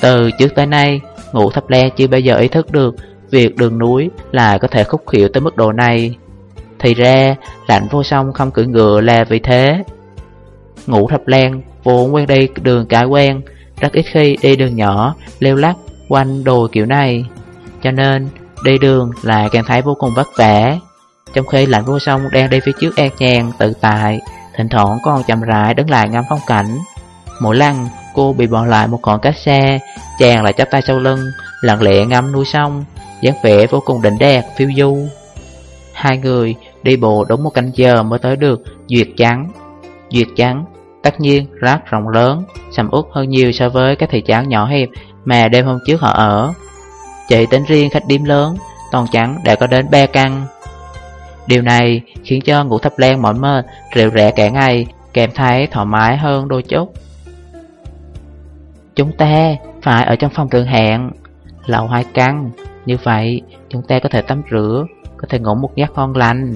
Từ trước tới nay, Ngũ thập le chưa bao giờ ý thức được Việc đường núi là có thể khúc khỉu tới mức độ này. Thì ra, lạnh vô song không cưỡi ngựa là vì thế. Ngũ thập len vốn quen đi đường cái quen, Rất ít khi đi đường nhỏ, leo lắc quanh đồi kiểu này. Cho nên đi đường là càng thấy vô cùng vất vả. Trong khi lạnh vô song đang đi phía trước e nhàn tự tại Thỉnh thoảng còn chậm rãi đứng lại ngắm phong cảnh. Mỗi lần cô bị bỏ lại một khoảng cách xa Chàng lại chắp tay sau lưng Lặng lẽ ngắm núi sông dáng vẻ vô cùng đỉnh đẹp, phiêu du. Hai người đi bộ đúng một canh giờ mới tới được Duyệt Trắng. Duyệt Trắng tất nhiên rất rộng lớn Sầm út hơn nhiều so với các thị trấn nhỏ hẹp mà đêm hôm trước họ ở, Chỉ tính riêng khách điếm lớn, Toàn trắng đã có đến 3 căn. Điều này khiến cho ngủ thấp len mỏi mệt, Rượu rẽ cả ngày, Kèm thấy thoải mái hơn đôi chút. Chúng ta phải ở trong phòng thượng hẹn Lầu hai căn. Như vậy, chúng ta có thể tắm rửa, Có thể ngủ một giấc ngon lành.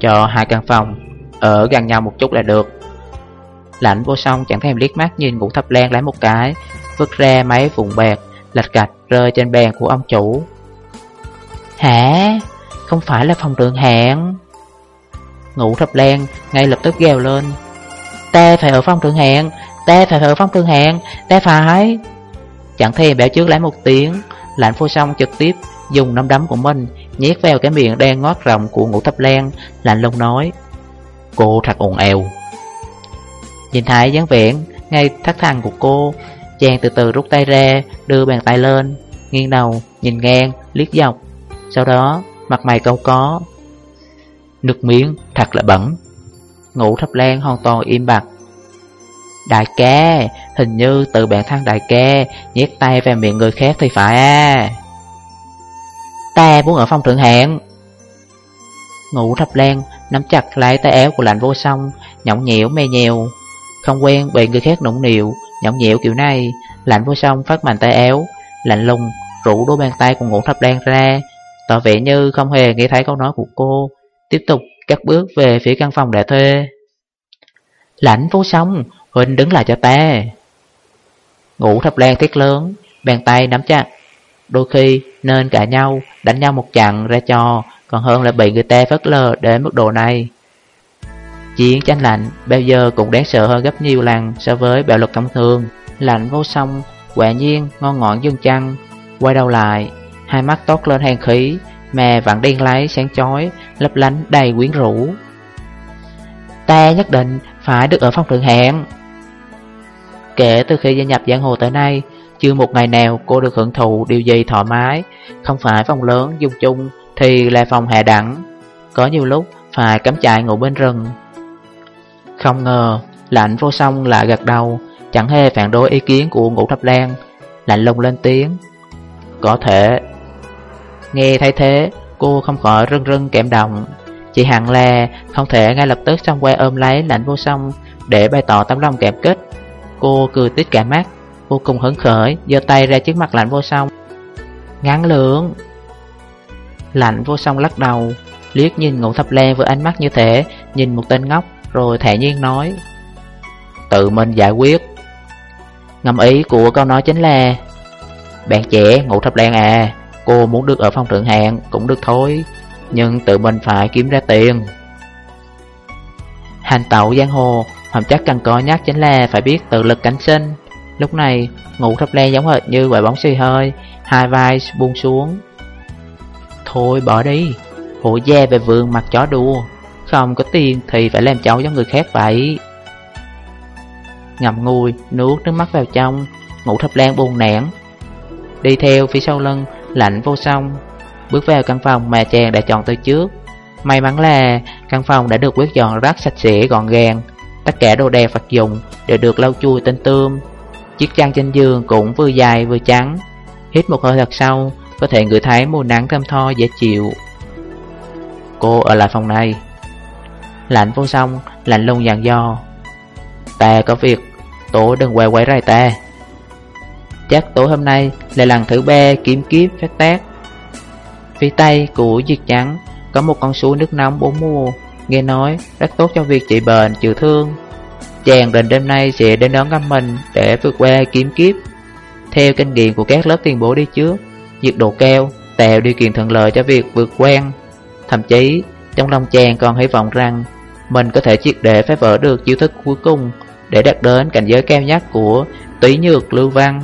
Cho hai căn phòng, Ở gần nhau một chút là được. Lạnh vô song chẳng thèm liếc mắt nhìn ngủ thập len lấy một cái Vứt ra mấy vùng bạc, Lạch gạch rơi trên bàn của ông chủ Hả? Không phải là phòng thượng hạng. Ngũ thập lan ngay lập tức gào lên Ta phải ở phòng thượng hạng. Ta phải ở phòng thương hạng. Ta phải Chẳng thèm bẻ trước lấy một tiếng, Lạnh phô xong trực tiếp dùng nắm đấm của mình Nhét vào cái miệng đen ngót rộng của ngũ thập lan, Lạnh lùng nói, Cô thật ồn ào. Nhìn thấy dáng vẻ ngay thắt thằng của cô Chàng từ từ rút tay ra Đưa bàn tay lên Nghiêng đầu, nhìn ngang, liếc dọc Sau đó, mặt mày câu có Nước miếng thật là bẩn Ngũ thập lan hoàn toàn im bặt Đại ca, hình như từ bản thân đại ca nhét tay vào miệng người khác thì phải à. Ta muốn ở phòng thượng hạng. Ngủ thập lan, nắm chặt lấy tay áo của lạnh vô song, nhõng nhẽo mê nhèo. Không quen bị người khác nũng nịu, nhõng nhẽo kiểu này, lạnh vô song phát mạnh tay éo, lạnh lùng, rủ đôi bàn tay cùng ngũ thập đen ra, tỏ vẻ như không hề nghe thấy câu nói của cô, tiếp tục cắt bước về phía căn phòng đã thuê. Lạnh vô song, Huynh đứng lại cho ta. Ngũ thập đen thiết lớn Bàn tay nắm chặt Đôi khi nên cả nhau Đánh nhau một trận ra trò, Còn hơn là bị người ta phớt lờ đến mức độ này. Chiến tranh lạnh, Bao giờ cũng đáng sợ hơn gấp nhiều lần So với bạo lực thông thường. Lạnh vô song, Quả nhiên ngon ngọn dương chăng. Quay đầu lại, Hai mắt tốt lên hàng khí Mà vẫn đen lấy sáng chói, Lấp lánh đầy quyến rũ. Ta nhất định phải được ở phòng thượng hẹn Kể từ khi gia nhập giang hồ tới nay, Chưa một ngày nào cô được hưởng thụ điều gì thoải mái. Không phải phòng lớn, dùng chung Thì là phòng hạ đẳng. Có nhiều lúc phải cắm trại ngủ bên rừng. Không ngờ, Lạnh vô song lại gật đầu, Chẳng hề phản đối ý kiến của ngũ thập lan. Lạnh lùng lên tiếng, Có thể. Nghe thấy thế, Cô không khỏi rưng rưng kẹm động Chị hẳn là không thể ngay lập tức xong quay ôm lấy lạnh vô song Để bày tỏ tấm lòng kẹp kết. Cô cười tít cả mắt, Vô cùng hứng khởi, giơ tay ra trước mặt lạnh vô song. Ngắn lượng Lạnh vô song lắc đầu, Liếc nhìn ngũ thập lan với ánh mắt như thế, Nhìn một tên ngốc. Rồi thẻ nhiên nói, Tự mình giải quyết. Ngầm ý của câu nói chính là, Bạn trẻ ngủ thập đen à Cô muốn được ở phòng thượng hạng Cũng được thôi, Nhưng tự mình phải kiếm ra tiền. Hành tẩu giang hồ Phẩm chắc cần có nhắc chính là phải biết tự lực cánh sinh. Lúc này, ngủ thập le giống hệt như quả bóng xì hơi, Hai vai buông xuống. Thôi bỏ đi Hộ gia về vườn mặt chó đua không có tiền thì phải làm cháu cho người khác vậy. Ngậm ngùi, nuốt nước mắt vào trong, Ngủ thập lan buồn nản. Đi theo phía sau lưng, Lạnh vô song. Bước vào căn phòng mà chàng đã chọn từ trước. May mắn là căn phòng đã được quét dọn rất sạch sẽ gọn gàng. Tất cả đồ đạc vật dụng đều được lau chùi tinh tươm. Chiếc chăn trên giường cũng vừa dài vừa trắng. Hít một hơi thật sâu, Có thể ngửi thấy mùi nắng thơm tho dễ chịu. Cô ở lại phòng này. Lạnh vô song, Lạnh lùng dặn dò. Ta có việc Tổ đừng quay quay rai ta Chắc tổ hôm nay là lần thứ ba kiếm kiếp phát tác Phía tây của Diệt Trắng Có một con suối nước nóng bốn mùa, Nghe nói rất tốt cho việc trị bệnh, chữa thương. Chàng định đêm nay sẽ đến đón ngâm mình Để vượt qua kiếm kiếp. Theo kinh nghiệm của các lớp tiền bố đi trước, Nhiệt độ cao, tạo điều kiện thuận lợi cho việc vượt quen. Thậm chí, trong lòng chàng còn hy vọng rằng mình có thể triệt để phá vỡ được chiêu thức cuối cùng Để đạt đến cảnh giới cao nhất của túy nhược lưu văn.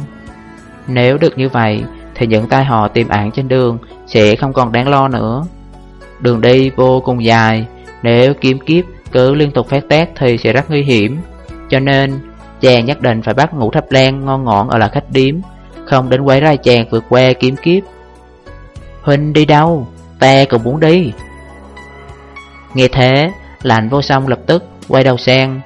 Nếu được như vậy, Thì những tai họ tiềm ẩn trên đường Sẽ không còn đáng lo nữa. Đường đi vô cùng dài, Nếu kiếm kiếp cứ liên tục phát tác Thì sẽ rất nguy hiểm. Cho nên, chàng nhất định phải bắt ngủ thấp lan ngon ngọn ở là khách điếm, Không đến quấy rai chàng vượt qua kiếm kiếp. Huynh đi đâu? Ta cũng muốn đi. Nghe thế Lạnh vô song lập tức, quay đầu sang.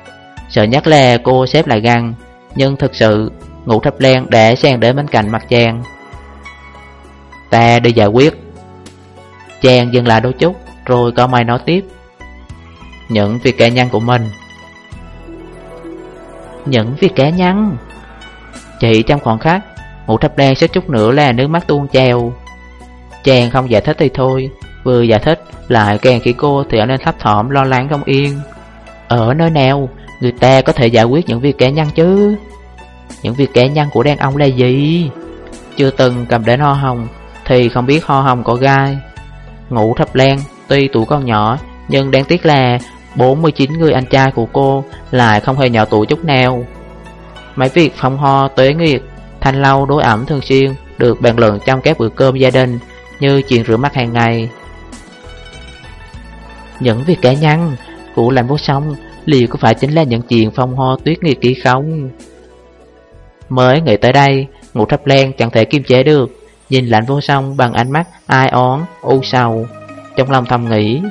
Sợ nhắc là cô xếp lại găng, Nhưng thực sự Ngũ thập len để sang đến bên cạnh mặt chàng. Ta đi giải quyết. Chàng dừng lại đôi chút, Rồi có mày nói tiếp. Những việc cá nhân của mình. Những việc cá nhân? Chỉ trong khoảng khắc Ngũ thập len sẽ chút nữa là nước mắt tuôn treo Chàng không giải thích thì thôi. Vừa giải thích lại càng khi cô thì ở nên thấp thỏm lo lắng không yên. Ở nơi nào, người ta có thể giải quyết những việc cá nhân chứ? Những việc cá nhân của đàn ông là gì? Chưa từng cầm đến ho hồng Thì không biết ho hồng có gai. Ngủ thập len tuy tuổi còn nhỏ, Nhưng đáng tiếc là 49 người anh trai của cô lại không hề nhỏ tuổi chút nào. Mấy việc phòng ho tuế nghiệt Thanh lâu, đối ẩm thường xuyên Được bàn luận trong các bữa cơm gia đình Như chuyện rửa mắt hàng ngày những việc cá nhân của lạnh vô song Liệu có phải chính là những chuyện phong ho tuyết nghiệt kỳ không? Mới nghĩ tới đây Ngũ thấp len chẳng thể kiềm chế được Nhìn lạnh vô song bằng ánh mắt ai oán, u sầu. Trong lòng thầm nghĩ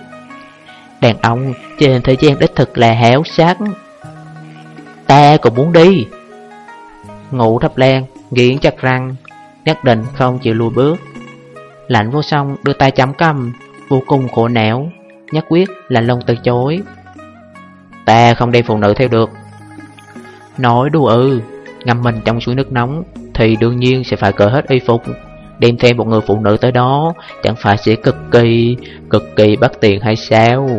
Đàn ông trên thời gian đích thực là héo xác. Ta cũng muốn đi. Ngũ thấp len nghiến chặt răng Nhất định không chịu lùi bước. Lạnh vô song đưa tay chấm cầm Vô cùng khổ não Nhất quyết là lông từ chối. Ta không đem phụ nữ theo được. Nói đùa ư, Ngâm mình trong suối nước nóng Thì đương nhiên sẽ phải cởi hết y phục. Đem thêm một người phụ nữ tới đó Chẳng phải sẽ cực kỳ Cực kỳ bất tiện hay sao?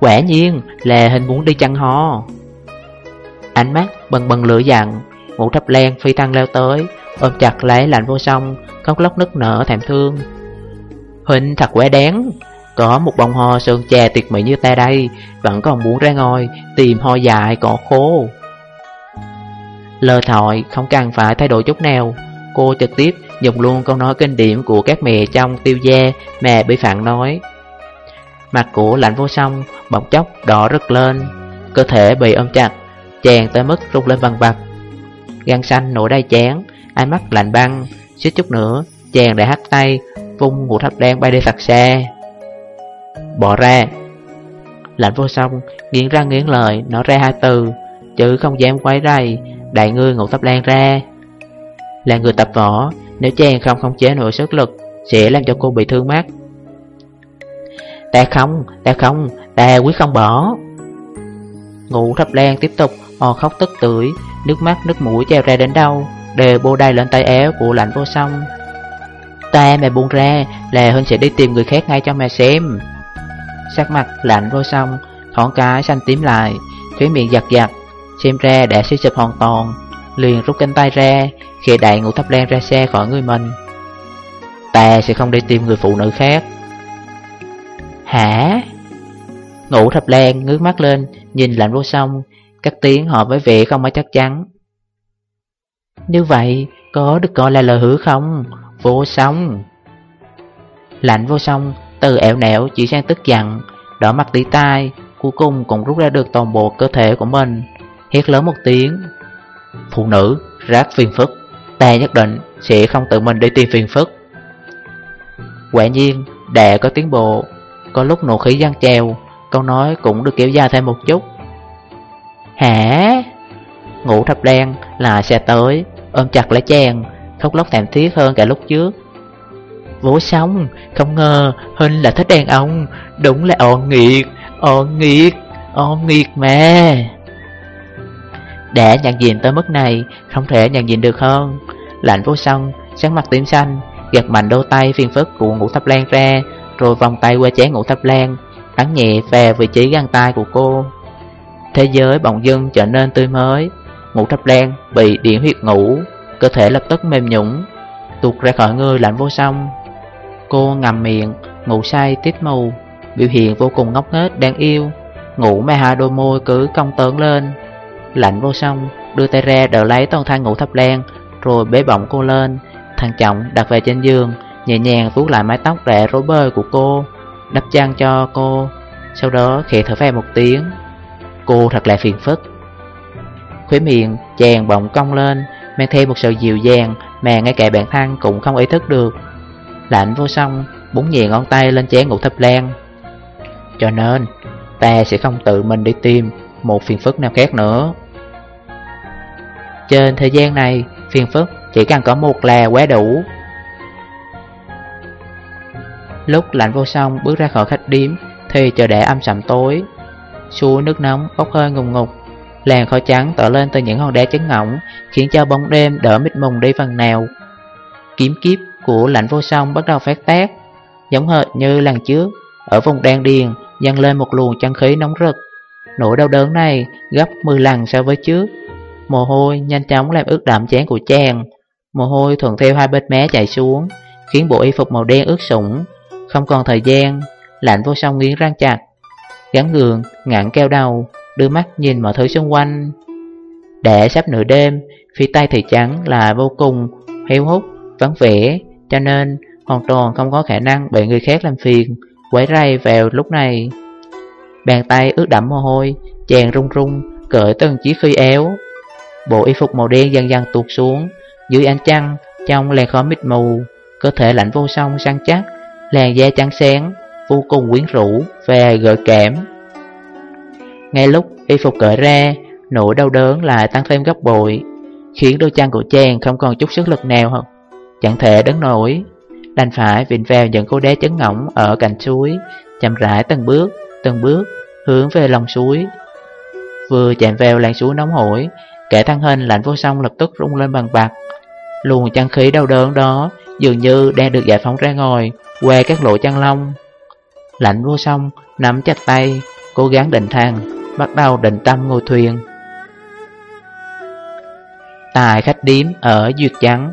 Quả nhiên là hình muốn đi chăn ho. Ánh mắt bần bần lửa dặn Ngũ thấp len phi tăng leo tới, Ôm chặt lấy lạnh vô song, Khóc lóc nức nở thèm thương. Huynh thật quá đáng. Có một bông hoa sơn trà tuyệt mỹ như ta đây, Vẫn còn muốn ra ngồi Tìm hoa dài cỏ khô. Lơ thoại không cần phải thay đổi chút nào. Cô trực tiếp dùng luôn câu nói kinh điển của các mẹ trong tiêu gia Mẹ bị phản nói. Mặt của lạnh vô song, Bỗng chốc đỏ rực lên. Cơ thể bị ôm chặt, Chàng tới mức rung lên bằng bạc Găng xanh nổi đai chán, Ánh mắt lạnh băng, Suýt chút nữa Chàng đã hắt tay Vung ngũ thập đen bay đi thật xa Bỏ ra. Lạnh vô song Nghiến răng nghiến lời Nói ra hai từ Chứ không dám quấy rầy Đại ngươi ngũ thập đen ra. Là người tập võ Nếu chàng không không chế nổi sức lực Sẽ làm cho cô bị thương mắt. Ta không, ta không, ta quyết không bỏ. Ngũ thập lan tiếp tục Hò khóc tức tưởi Nước mắt nước mũi treo ra đến đâu Đều bô đai lên tay éo của lạnh vô song. Ta mày buông ra là Huynh sẽ đi tìm người khác ngay cho mẹ xem Sắc mặt lạnh vô xong, Thoảng cái xanh tím lại Thúy miệng giật giật Xem ra đã suy sụp hoàn toàn Liền rút cánh tay ra Khi đại ngũ thấp len ra xe khỏi người mình Ta sẽ không đi tìm người phụ nữ khác Hả? Ngũ thập lan ngước mắt lên Nhìn lạnh vô song Các tiếng họ với vẻ không có chắc chắn Như vậy Có được coi là lời hứa không? Vô song. Lạnh vô song, Từ ẻo nẻo chỉ sang tức giận, Đỏ mặt tí tai, Cuối cùng cũng rút ra được toàn bộ cơ thể của mình, Hét lớn một tiếng. Phụ nữ, rác phiền phức, Ta nhất định sẽ không tự mình đi tìm phiền phức. Quả nhiên, đệ có tiến bộ, Có lúc nổ khí giăng treo câu nói cũng được kéo dài thêm một chút. Hả? Ngủ thập đen là sẽ tới, Ôm chặt lấy chàng Khóc lóc thảm thiết hơn cả lúc trước. Vũ xong Không ngờ Huynh là thích đàn ông. Đúng là ồn nghiệt Ồn nghiệt Ồn nghiệt mà. Đã nhận diện tới mức này, Không thể nhận diện được hơn. Lạnh vô song Sáng mặt tím xanh Gật mạnh đôi tay phiền phức của ngũ thập lan ra, Rồi vòng tay qua chén ngũ thập lan Ấn nhẹ về vị trí găng tay của cô. Thế giới bỗng dưng trở nên tươi mới, Ngũ thập lan bị điện huyệt ngủ. Cơ thể lập tức mềm nhũng Tuột ra khỏi người lạnh vô song. Cô ngầm miệng, ngủ say tít mù Biểu hiện vô cùng ngốc nghếch đáng yêu. Ngủ mà hai đôi môi cứ cong tớn lên. Lạnh vô song Đưa tay ra đỡ lấy toàn thân ngủ thập lan Rồi bế bỏng cô lên. Thằng trọng đặt về trên giường Nhẹ nhàng vuốt lại mái tóc rẽ rối bời của cô Đắp chăn cho cô. Sau đó khẽ thở phè một tiếng. Cô thật là phiền phức. Khóe miệng chàng bỗng cong lên Mang thêm một sự dịu dàng Mà ngay cả bản thân cũng không ý thức được. Lạnh vô song Búng nhẹ ngón tay lên chén ngũ thập lan. Cho nên, Ta sẽ không tự mình đi tìm Một phiền phức nào khác nữa. Trên thời gian này, Phiền phức chỉ cần có một là quá đủ. Lúc lạnh vô song bước ra khỏi khách điếm Thì trời đã âm sầm tối. Xua nước nóng bốc hơi ngùng ngục Làn khói trắng tỏ lên từ những hòn đá chấn ngỏng Khiến cho bóng đêm đỡ mịt mùng đi phần nào. Kiếm kiếp của lạnh vô song bắt đầu phát tác Giống hệt như lần trước Ở vùng đan điền dâng lên một luồng chân khí nóng rực. Nỗi đau đớn này gấp 10 lần so với trước. Mồ hôi nhanh chóng làm ướt đậm chén của chàng. Mồ hôi thuận theo hai bên mé chảy xuống Khiến bộ y phục màu đen ướt sũng. Không còn thời gian Lạnh vô song nghiến răng chặt Gắn gường, ngạn keo đầu. Đưa mắt nhìn mọi thứ xung quanh. Để sắp nửa đêm Phía tay thì trắng là vô cùng Heo hút, vắng vẻ Cho nên hoàn toàn không có khả năng Bị người khác làm phiền Quấy ray vào lúc này. Bàn tay ướt đẫm mồ hôi Chàng run run cởi từng chiếc phi éo Bộ y phục màu đen dần dần tuột xuống Dưới ánh trăng Trong làn khói mịt mù Cơ thể lạnh vô song săn chắc Làn da trắng sáng Vô cùng quyến rũ và gợi cảm. Ngay lúc y phục cởi ra Nỗi đau đớn lại tăng thêm gấp bội Khiến đôi chân của chàng không còn chút sức lực nào. Chẳng thể đứng nổi Đành phải vịn vào những cô đá chấn ngỗng Ở cạnh suối Chậm rãi từng bước, từng bước Hướng về lòng suối. Vừa chạm vào làn suối nóng hổi Kẻ thân hình lạnh vô song lập tức rung lên bằng bạc. Luồng chân khí đau đớn đó Dường như đang được giải phóng ra ngoài Qua các lỗ chân lông. Lạnh vô song nắm chặt tay Cố gắng định thang. Bắt đầu định tâm ngồi thuyền. Tại khách điếm ở Duyệt Trắng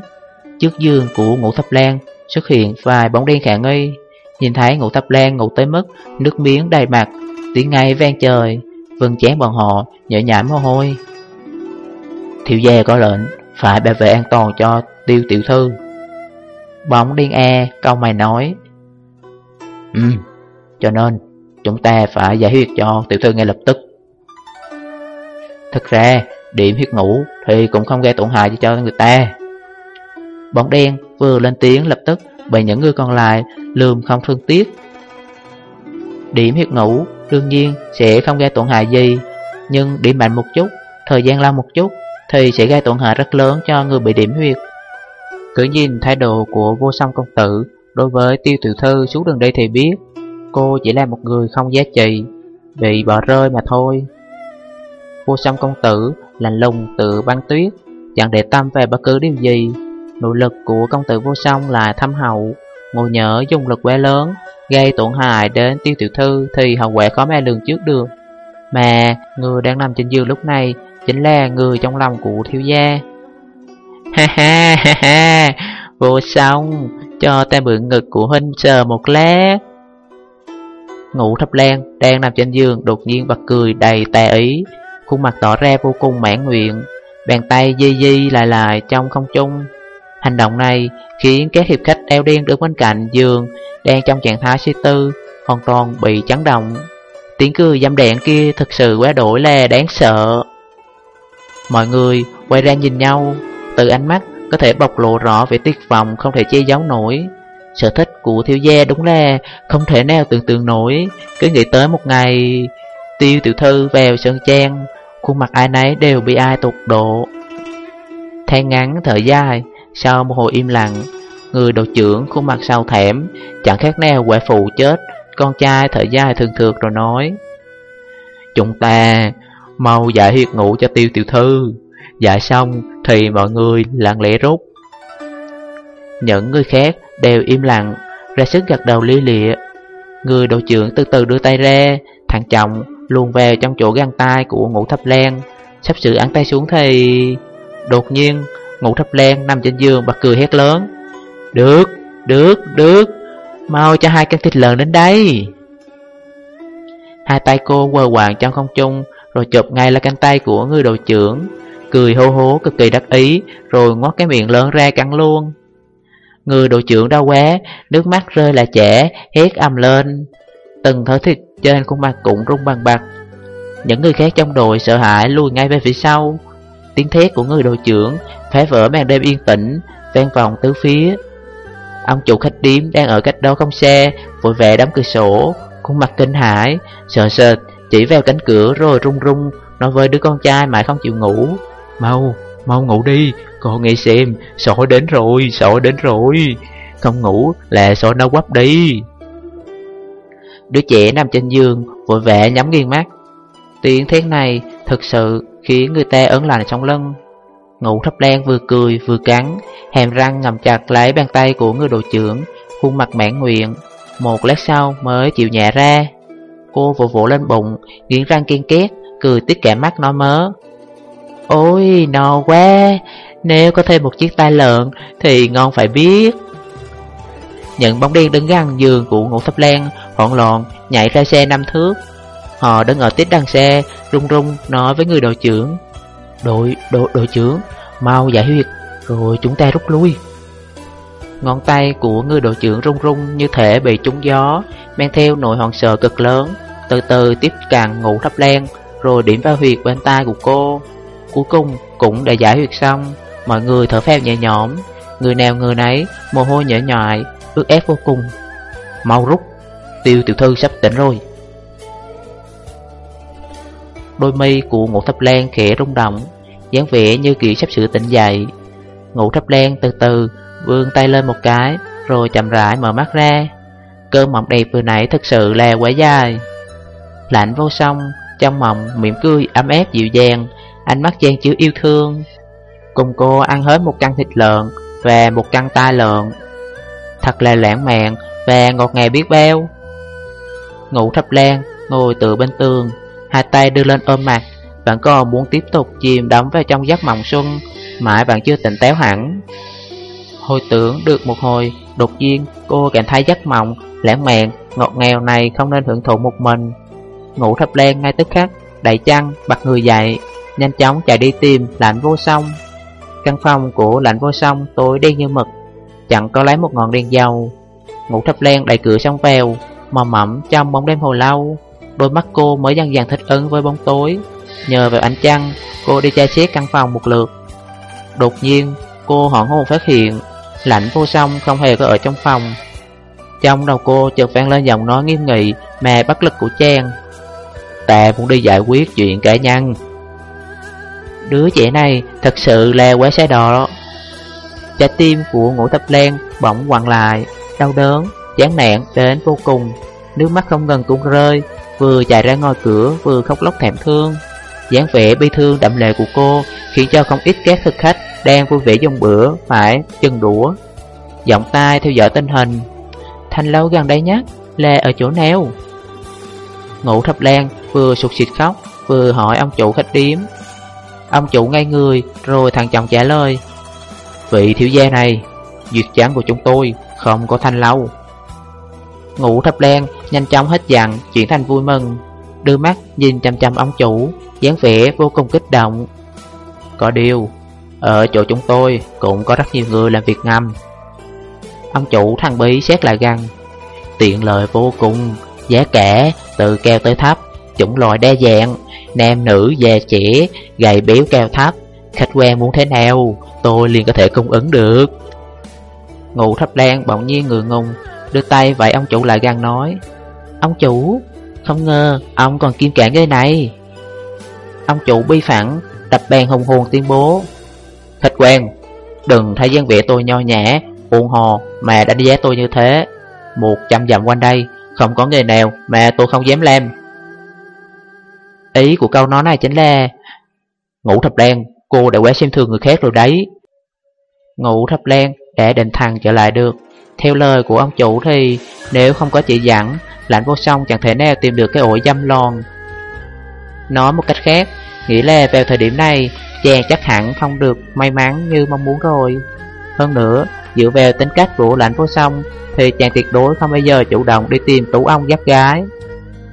Trước giường của ngũ thập lan Xuất hiện vài bóng đen khả nghi. Nhìn thấy ngũ thập lan ngủ tới mức Nước miếng đầy mặt Tiếng ngay vang trời Vân chán bọn họ nhỡ nhảm mồ hôi. Thiệu gia có lệnh Phải bảo vệ an toàn cho tiêu tiểu thư. Bóng điên e câu mày nói Ừ. Cho nên chúng ta phải giải huyệt cho tiểu thư ngay lập tức thật ra điểm huyết ngủ thì cũng không gây tổn hại cho người ta. Bóng đen vừa lên tiếng lập tức Bị những người còn lại lườm không thương tiếc. Điểm huyết ngủ đương nhiên sẽ không gây tổn hại gì Nhưng điểm mạnh một chút, thời gian lâu một chút Thì sẽ gây tổn hại rất lớn cho người bị điểm huyệt Cứ nhìn thái độ của vô song công tử Đối với tiêu tiểu thư xuống đường đây thì biết Cô chỉ là một người không giá trị Bị bỏ rơi mà thôi. Vô song công tử lạnh lùng, tự băng tuyết. Chẳng để tâm về bất cứ điều gì. Nội lực của công tử vô song là thâm hậu. Ngồi nhỡ dùng lực quá lớn, Gây tổn hại đến tiêu tiểu thư Thì hậu quả khó mà lường trước được. Mà người đang nằm trên giường lúc này, Chính là người trong lòng của thiếu gia. Ha ha ha ha. Vô song, Cho ta mượn ngực của huynh chờ một lát Ngủ thập lan đang nằm trên giường, Đột nhiên bật cười đầy tà ý. Khuôn mặt tỏ ra vô cùng mãn nguyện, Bàn tay di di lại lại trong không trung. Hành động này khiến các hiệp khách eo đen đứng bên cạnh giường Đang trong trạng thái suy tư, Hoàn toàn bị chấn động. Tiếng cười dâm đẹn kia thực sự quá đổi là đáng sợ. Mọi người quay ra nhìn nhau, Từ ánh mắt có thể bộc lộ rõ về tuyệt vọng không thể che giấu nổi. Sở thích của thiếu gia đúng là không thể nào tưởng tượng nổi, Cứ nghĩ tới một ngày, tiêu tiểu thư vào sơn trang Khuôn mặt ai nấy đều bị ai tục độ. Thay ngắn, thở dài, Sau một hồi im lặng, Người đội trưởng khuôn mặt sao thẻm, Chẳng khác nào quả phụ chết, Con trai thở dài thường thường rồi nói. Chúng ta mau giải huyệt ngủ cho tiêu tiểu thư, Giải xong thì mọi người lặng lẽ rút. Những người khác đều im lặng, Ra sức gật đầu lia lịa. Người đội trưởng từ từ đưa tay ra Thằng chồng luồn về trong chỗ găng tay của ngũ thập lan Sắp sửa án tay xuống thì... Đột nhiên ngũ thập lan nằm trên giường bật cười hét lớn. Được, được, được Mau cho hai cân thịt lợn đến đây. Hai tay cô quơ quàng trong không trung Rồi chụp ngay là cánh tay của người đội trưởng Cười hô hố cực kỳ đắc ý Rồi ngót cái miệng lớn ra cắn luôn. Người đội trưởng đau quá Nước mắt rơi là trẻ Hét ầm lên. Từng thở thịt trên khuôn mặt cũng rung bằng bạc. Những người khác trong đội sợ hãi lùi ngay về phía sau. Tiếng thét của người đội trưởng Phá vỡ màn đêm yên tĩnh Vang vòng tứ phía. Ông chủ khách điếm đang ở cách đó không xe Vội vẽ đóng cửa sổ Khuôn mặt kinh hãi Sợ sệt Chỉ vào cánh cửa rồi rung rung Nói với đứa con trai mãi không chịu ngủ. Mau, mau ngủ đi Con nghe xem Sổ đến rồi, sổ đến rồi. Không ngủ là sổ nó quắp đi. Đứa trẻ nằm trên giường, Vội vẽ nhắm nghiêng mắt. Tiếng thét này thực sự khiến người ta ấn lạnh trong lưng. Ngủ thấp đen vừa cười vừa cắn, Hàm răng ngầm chặt lấy bàn tay của người đội trưởng, Khuôn mặt mãn nguyện. Một lát sau mới chịu nhẹ ra. Cô vỗ vỗ lên bụng, Nghiến răng kiên két Cười tiết cả mắt nói mớ. Ôi, no quá, Nếu có thêm một chiếc tai lợn Thì ngon phải biết. Những bóng đen đứng găng giường của ngủ thấp đen Hoảng loạn nhảy ra xe năm thước. Họ đứng ở tít đằng xe Rung rung nói với người đội trưởng. Đội, đội, đội trưởng Mau giải huyệt Rồi chúng ta rút lui. Ngón tay của người đội trưởng rung rung Như thể bị trúng gió Mang theo nỗi hoảng sợ cực lớn. Từ từ tiếp cận ngủ thấp len Rồi điểm vào huyệt bên tay của cô. Cuối cùng cũng đã giải huyệt xong. Mọi người thở phào nhẹ nhõm. Người nào người nấy Mồ hôi nhễ nhại Ước ép vô cùng. Mau rút Tiêu tiểu thư sắp tỉnh rồi. Đôi mi của ngũ thập lan khẽ rung động, dáng vẻ như kiểu sắp sửa tỉnh dậy. Ngũ thập lan từ từ vươn tay lên một cái, Rồi chậm rãi mở mắt ra. Cơn mộng đẹp vừa nãy thật sự là quá dài. Lạnh vô song, Trong mộng mỉm cười ấm áp dịu dàng, Ánh mắt gian chứa yêu thương. Cùng cô ăn hết một căn thịt lợn Và một căn tai lợn. Thật là lãng mạn Và ngọt ngào biết bao. Ngủ thập lan ngồi tựa bên tường. Hai tay đưa lên ôm mặt. Bạn còn muốn tiếp tục chìm đắm vào trong giấc mộng xuân Mãi bạn chưa tỉnh táo hẳn? Hồi tưởng được một hồi Đột nhiên cô cảm thấy giấc mộng Lãng mạn, ngọt ngào này không nên hưởng thụ một mình. Ngủ thập len ngay tức khắc Đẩy chăn, bật người dậy Nhanh chóng chạy đi tìm lạnh vô song. Căn phòng của lạnh vô song tối đen như mực Chẳng có lấy một ngọn đèn dầu. Ngủ thập len đẩy cửa xong vào Mò mẫm trong bóng đêm hồ lâu Đôi mắt cô mới dần dần thích ứng với bóng tối. Nhờ vào ánh trăng Cô đi tra xét căn phòng một lượt. Đột nhiên cô hoảng hồn phát hiện Lạnh vô song không hề có ở trong phòng. Trong đầu cô chợt vang lên giọng nói nghiêm nghị Mà bất lực của Trang Ta muốn đi giải quyết chuyện cá nhân. Đứa trẻ này thật sự là quá xe đò Trái tim của ngũ thập len bỗng quặn lại Đau đớn, chán nản đến vô cùng. Nước mắt không ngừng tuôn rơi, Vừa chạy ra ngoài cửa, vừa khóc lóc thảm thương. Dáng vẻ bi thương đậm lệ của cô Khiến cho không ít các thực khách Đang vui vẻ dùng bữa phải chân đũa. Giọng tai theo dõi tình hình. Thanh lâu gần đây nhất Là ở chỗ nào? Ngũ thập lan vừa sụt xịt khóc, Vừa hỏi ông chủ khách điếm. Ông chủ ngay người, Rồi thằng chồng trả lời. Vị thiếu gia này, Duyệt chán của chúng tôi Không có thanh lâu. Ngũ thập đen nhanh chóng hết dặn, Chuyển thành vui mừng. Đưa mắt nhìn chăm chăm ông chủ, dáng vẻ vô cùng kích động. Có điều, Ở chỗ chúng tôi cũng có rất nhiều người làm việc ngầm. Ông chủ thằng bí xét lại găng Tiện lợi vô cùng, Giá cả từ cao tới thấp Chủng loại đa dạng, Nam nữ già trẻ, Gầy béo cao thấp Khách quen muốn thế nào, Tôi liền có thể cung ứng được. Ngụ thấp đen bỗng nhiên ngừa ngùng Đưa tay vậy ông chủ lại gan nói, Ông chủ, Không ngờ ông còn kim cản cái này. Ông chủ bi phẳng, Đập bàn hùng hồn tuyên bố Khách quen, Đừng thấy gian vẻ tôi nho nhã Buồn hò mà đánh giá tôi như thế. Một trăm dặm quanh đây, Không có nghề nào mà tôi không dám làm. Ý của câu nói này chính là, Ngũ thập đen, Cô đã quá xem thường người khác rồi đấy. Ngũ thập đen đã định thằng trở lại được. Theo lời của ông chủ thì, Nếu không có chị dẫn, Lãnh vô song chẳng thể nào tìm được cái ổ dâm lon Nói một cách khác, Nghĩ là vào thời điểm này, Chàng chắc hẳn không được may mắn như mong muốn rồi. Hơn nữa, Dựa vào tính cách của lãnh vô song Thì chàng tuyệt đối không bao giờ chủ động đi tìm tú ông giáp gái.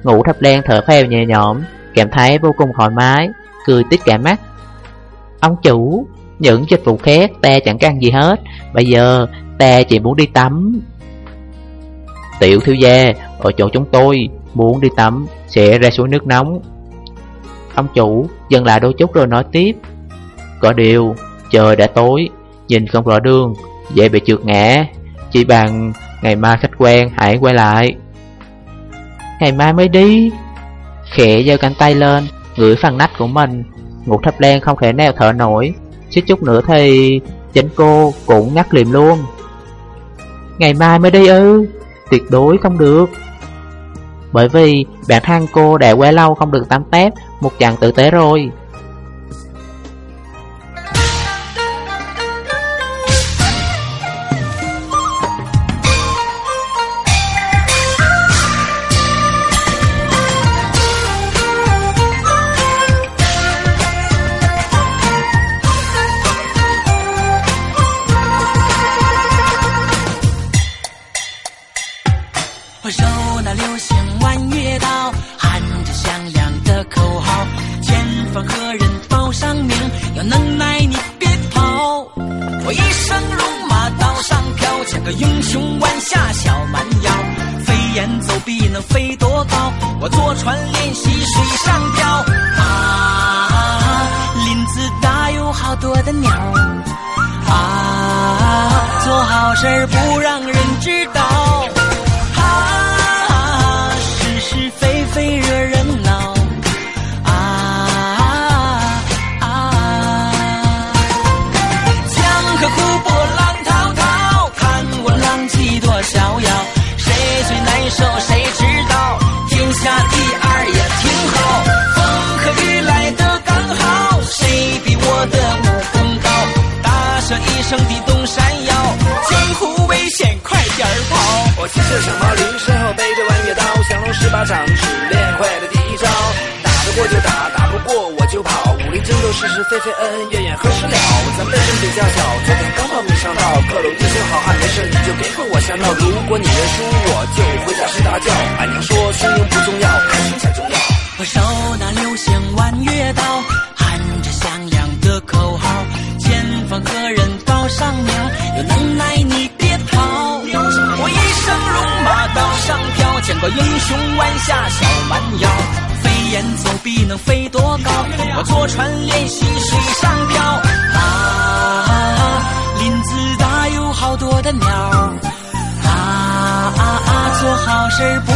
Ngủ thập len thở phèo nhẹ nhõm, Cảm thấy vô cùng thoải mái, Cười tít cả mắt. Ông chủ những dịch vụ khác ta chẳng cần gì hết. Bây giờ ta chỉ muốn đi tắm. Tiểu thiếu gia, Ở chỗ chúng tôi, Muốn đi tắm Sẽ ra suối nước nóng. Ông chủ, dừng lại đôi chút rồi nói tiếp. Có điều, Trời đã tối, Nhìn không rõ đường, Dễ bị trượt ngã. Chỉ bằng ngày mai khách quen hãy quay lại. Ngày mai mới đi. Khẽ giơ cánh tay lên, Ngửi phần nách của mình. Ngục thấp đen không thể nào thở nổi. Chứ chút nữa thì Chính cô cũng ngắt liềm luôn. Ngày mai mới đi ư? Tuyệt đối không được. Bởi vì bạn thân cô đã quá lâu không được tắm tép, Một chặng tử tế rồi. 我手拿流星弯月刀，喊着响亮的口号，前方何人报上名？有能耐你别跑，我一生戎马刀上飘，抢个英雄弯下小蛮腰，飞檐走壁能飞多高？我坐船练习水上漂。小毛驴身后背着弯月刀降龙十八掌只练会了第一招打得过就打打不过我就跑武林争斗是是非非恩恩怨怨何时了咱辈分比较小昨天刚报名上道各路英雄好汉没事你就别和我瞎闹如果你认输我就回家睡大觉俺娘说输赢不重要开心才重要我手拿流星弯月刀喊着响亮的口号前方何人刀上有能耐你别跑我一生戎马刀上飘见过英雄弯下小蛮腰飞檐走壁能飞多高？我坐船练习水上漂啊林子大有好多的鸟啊做好事不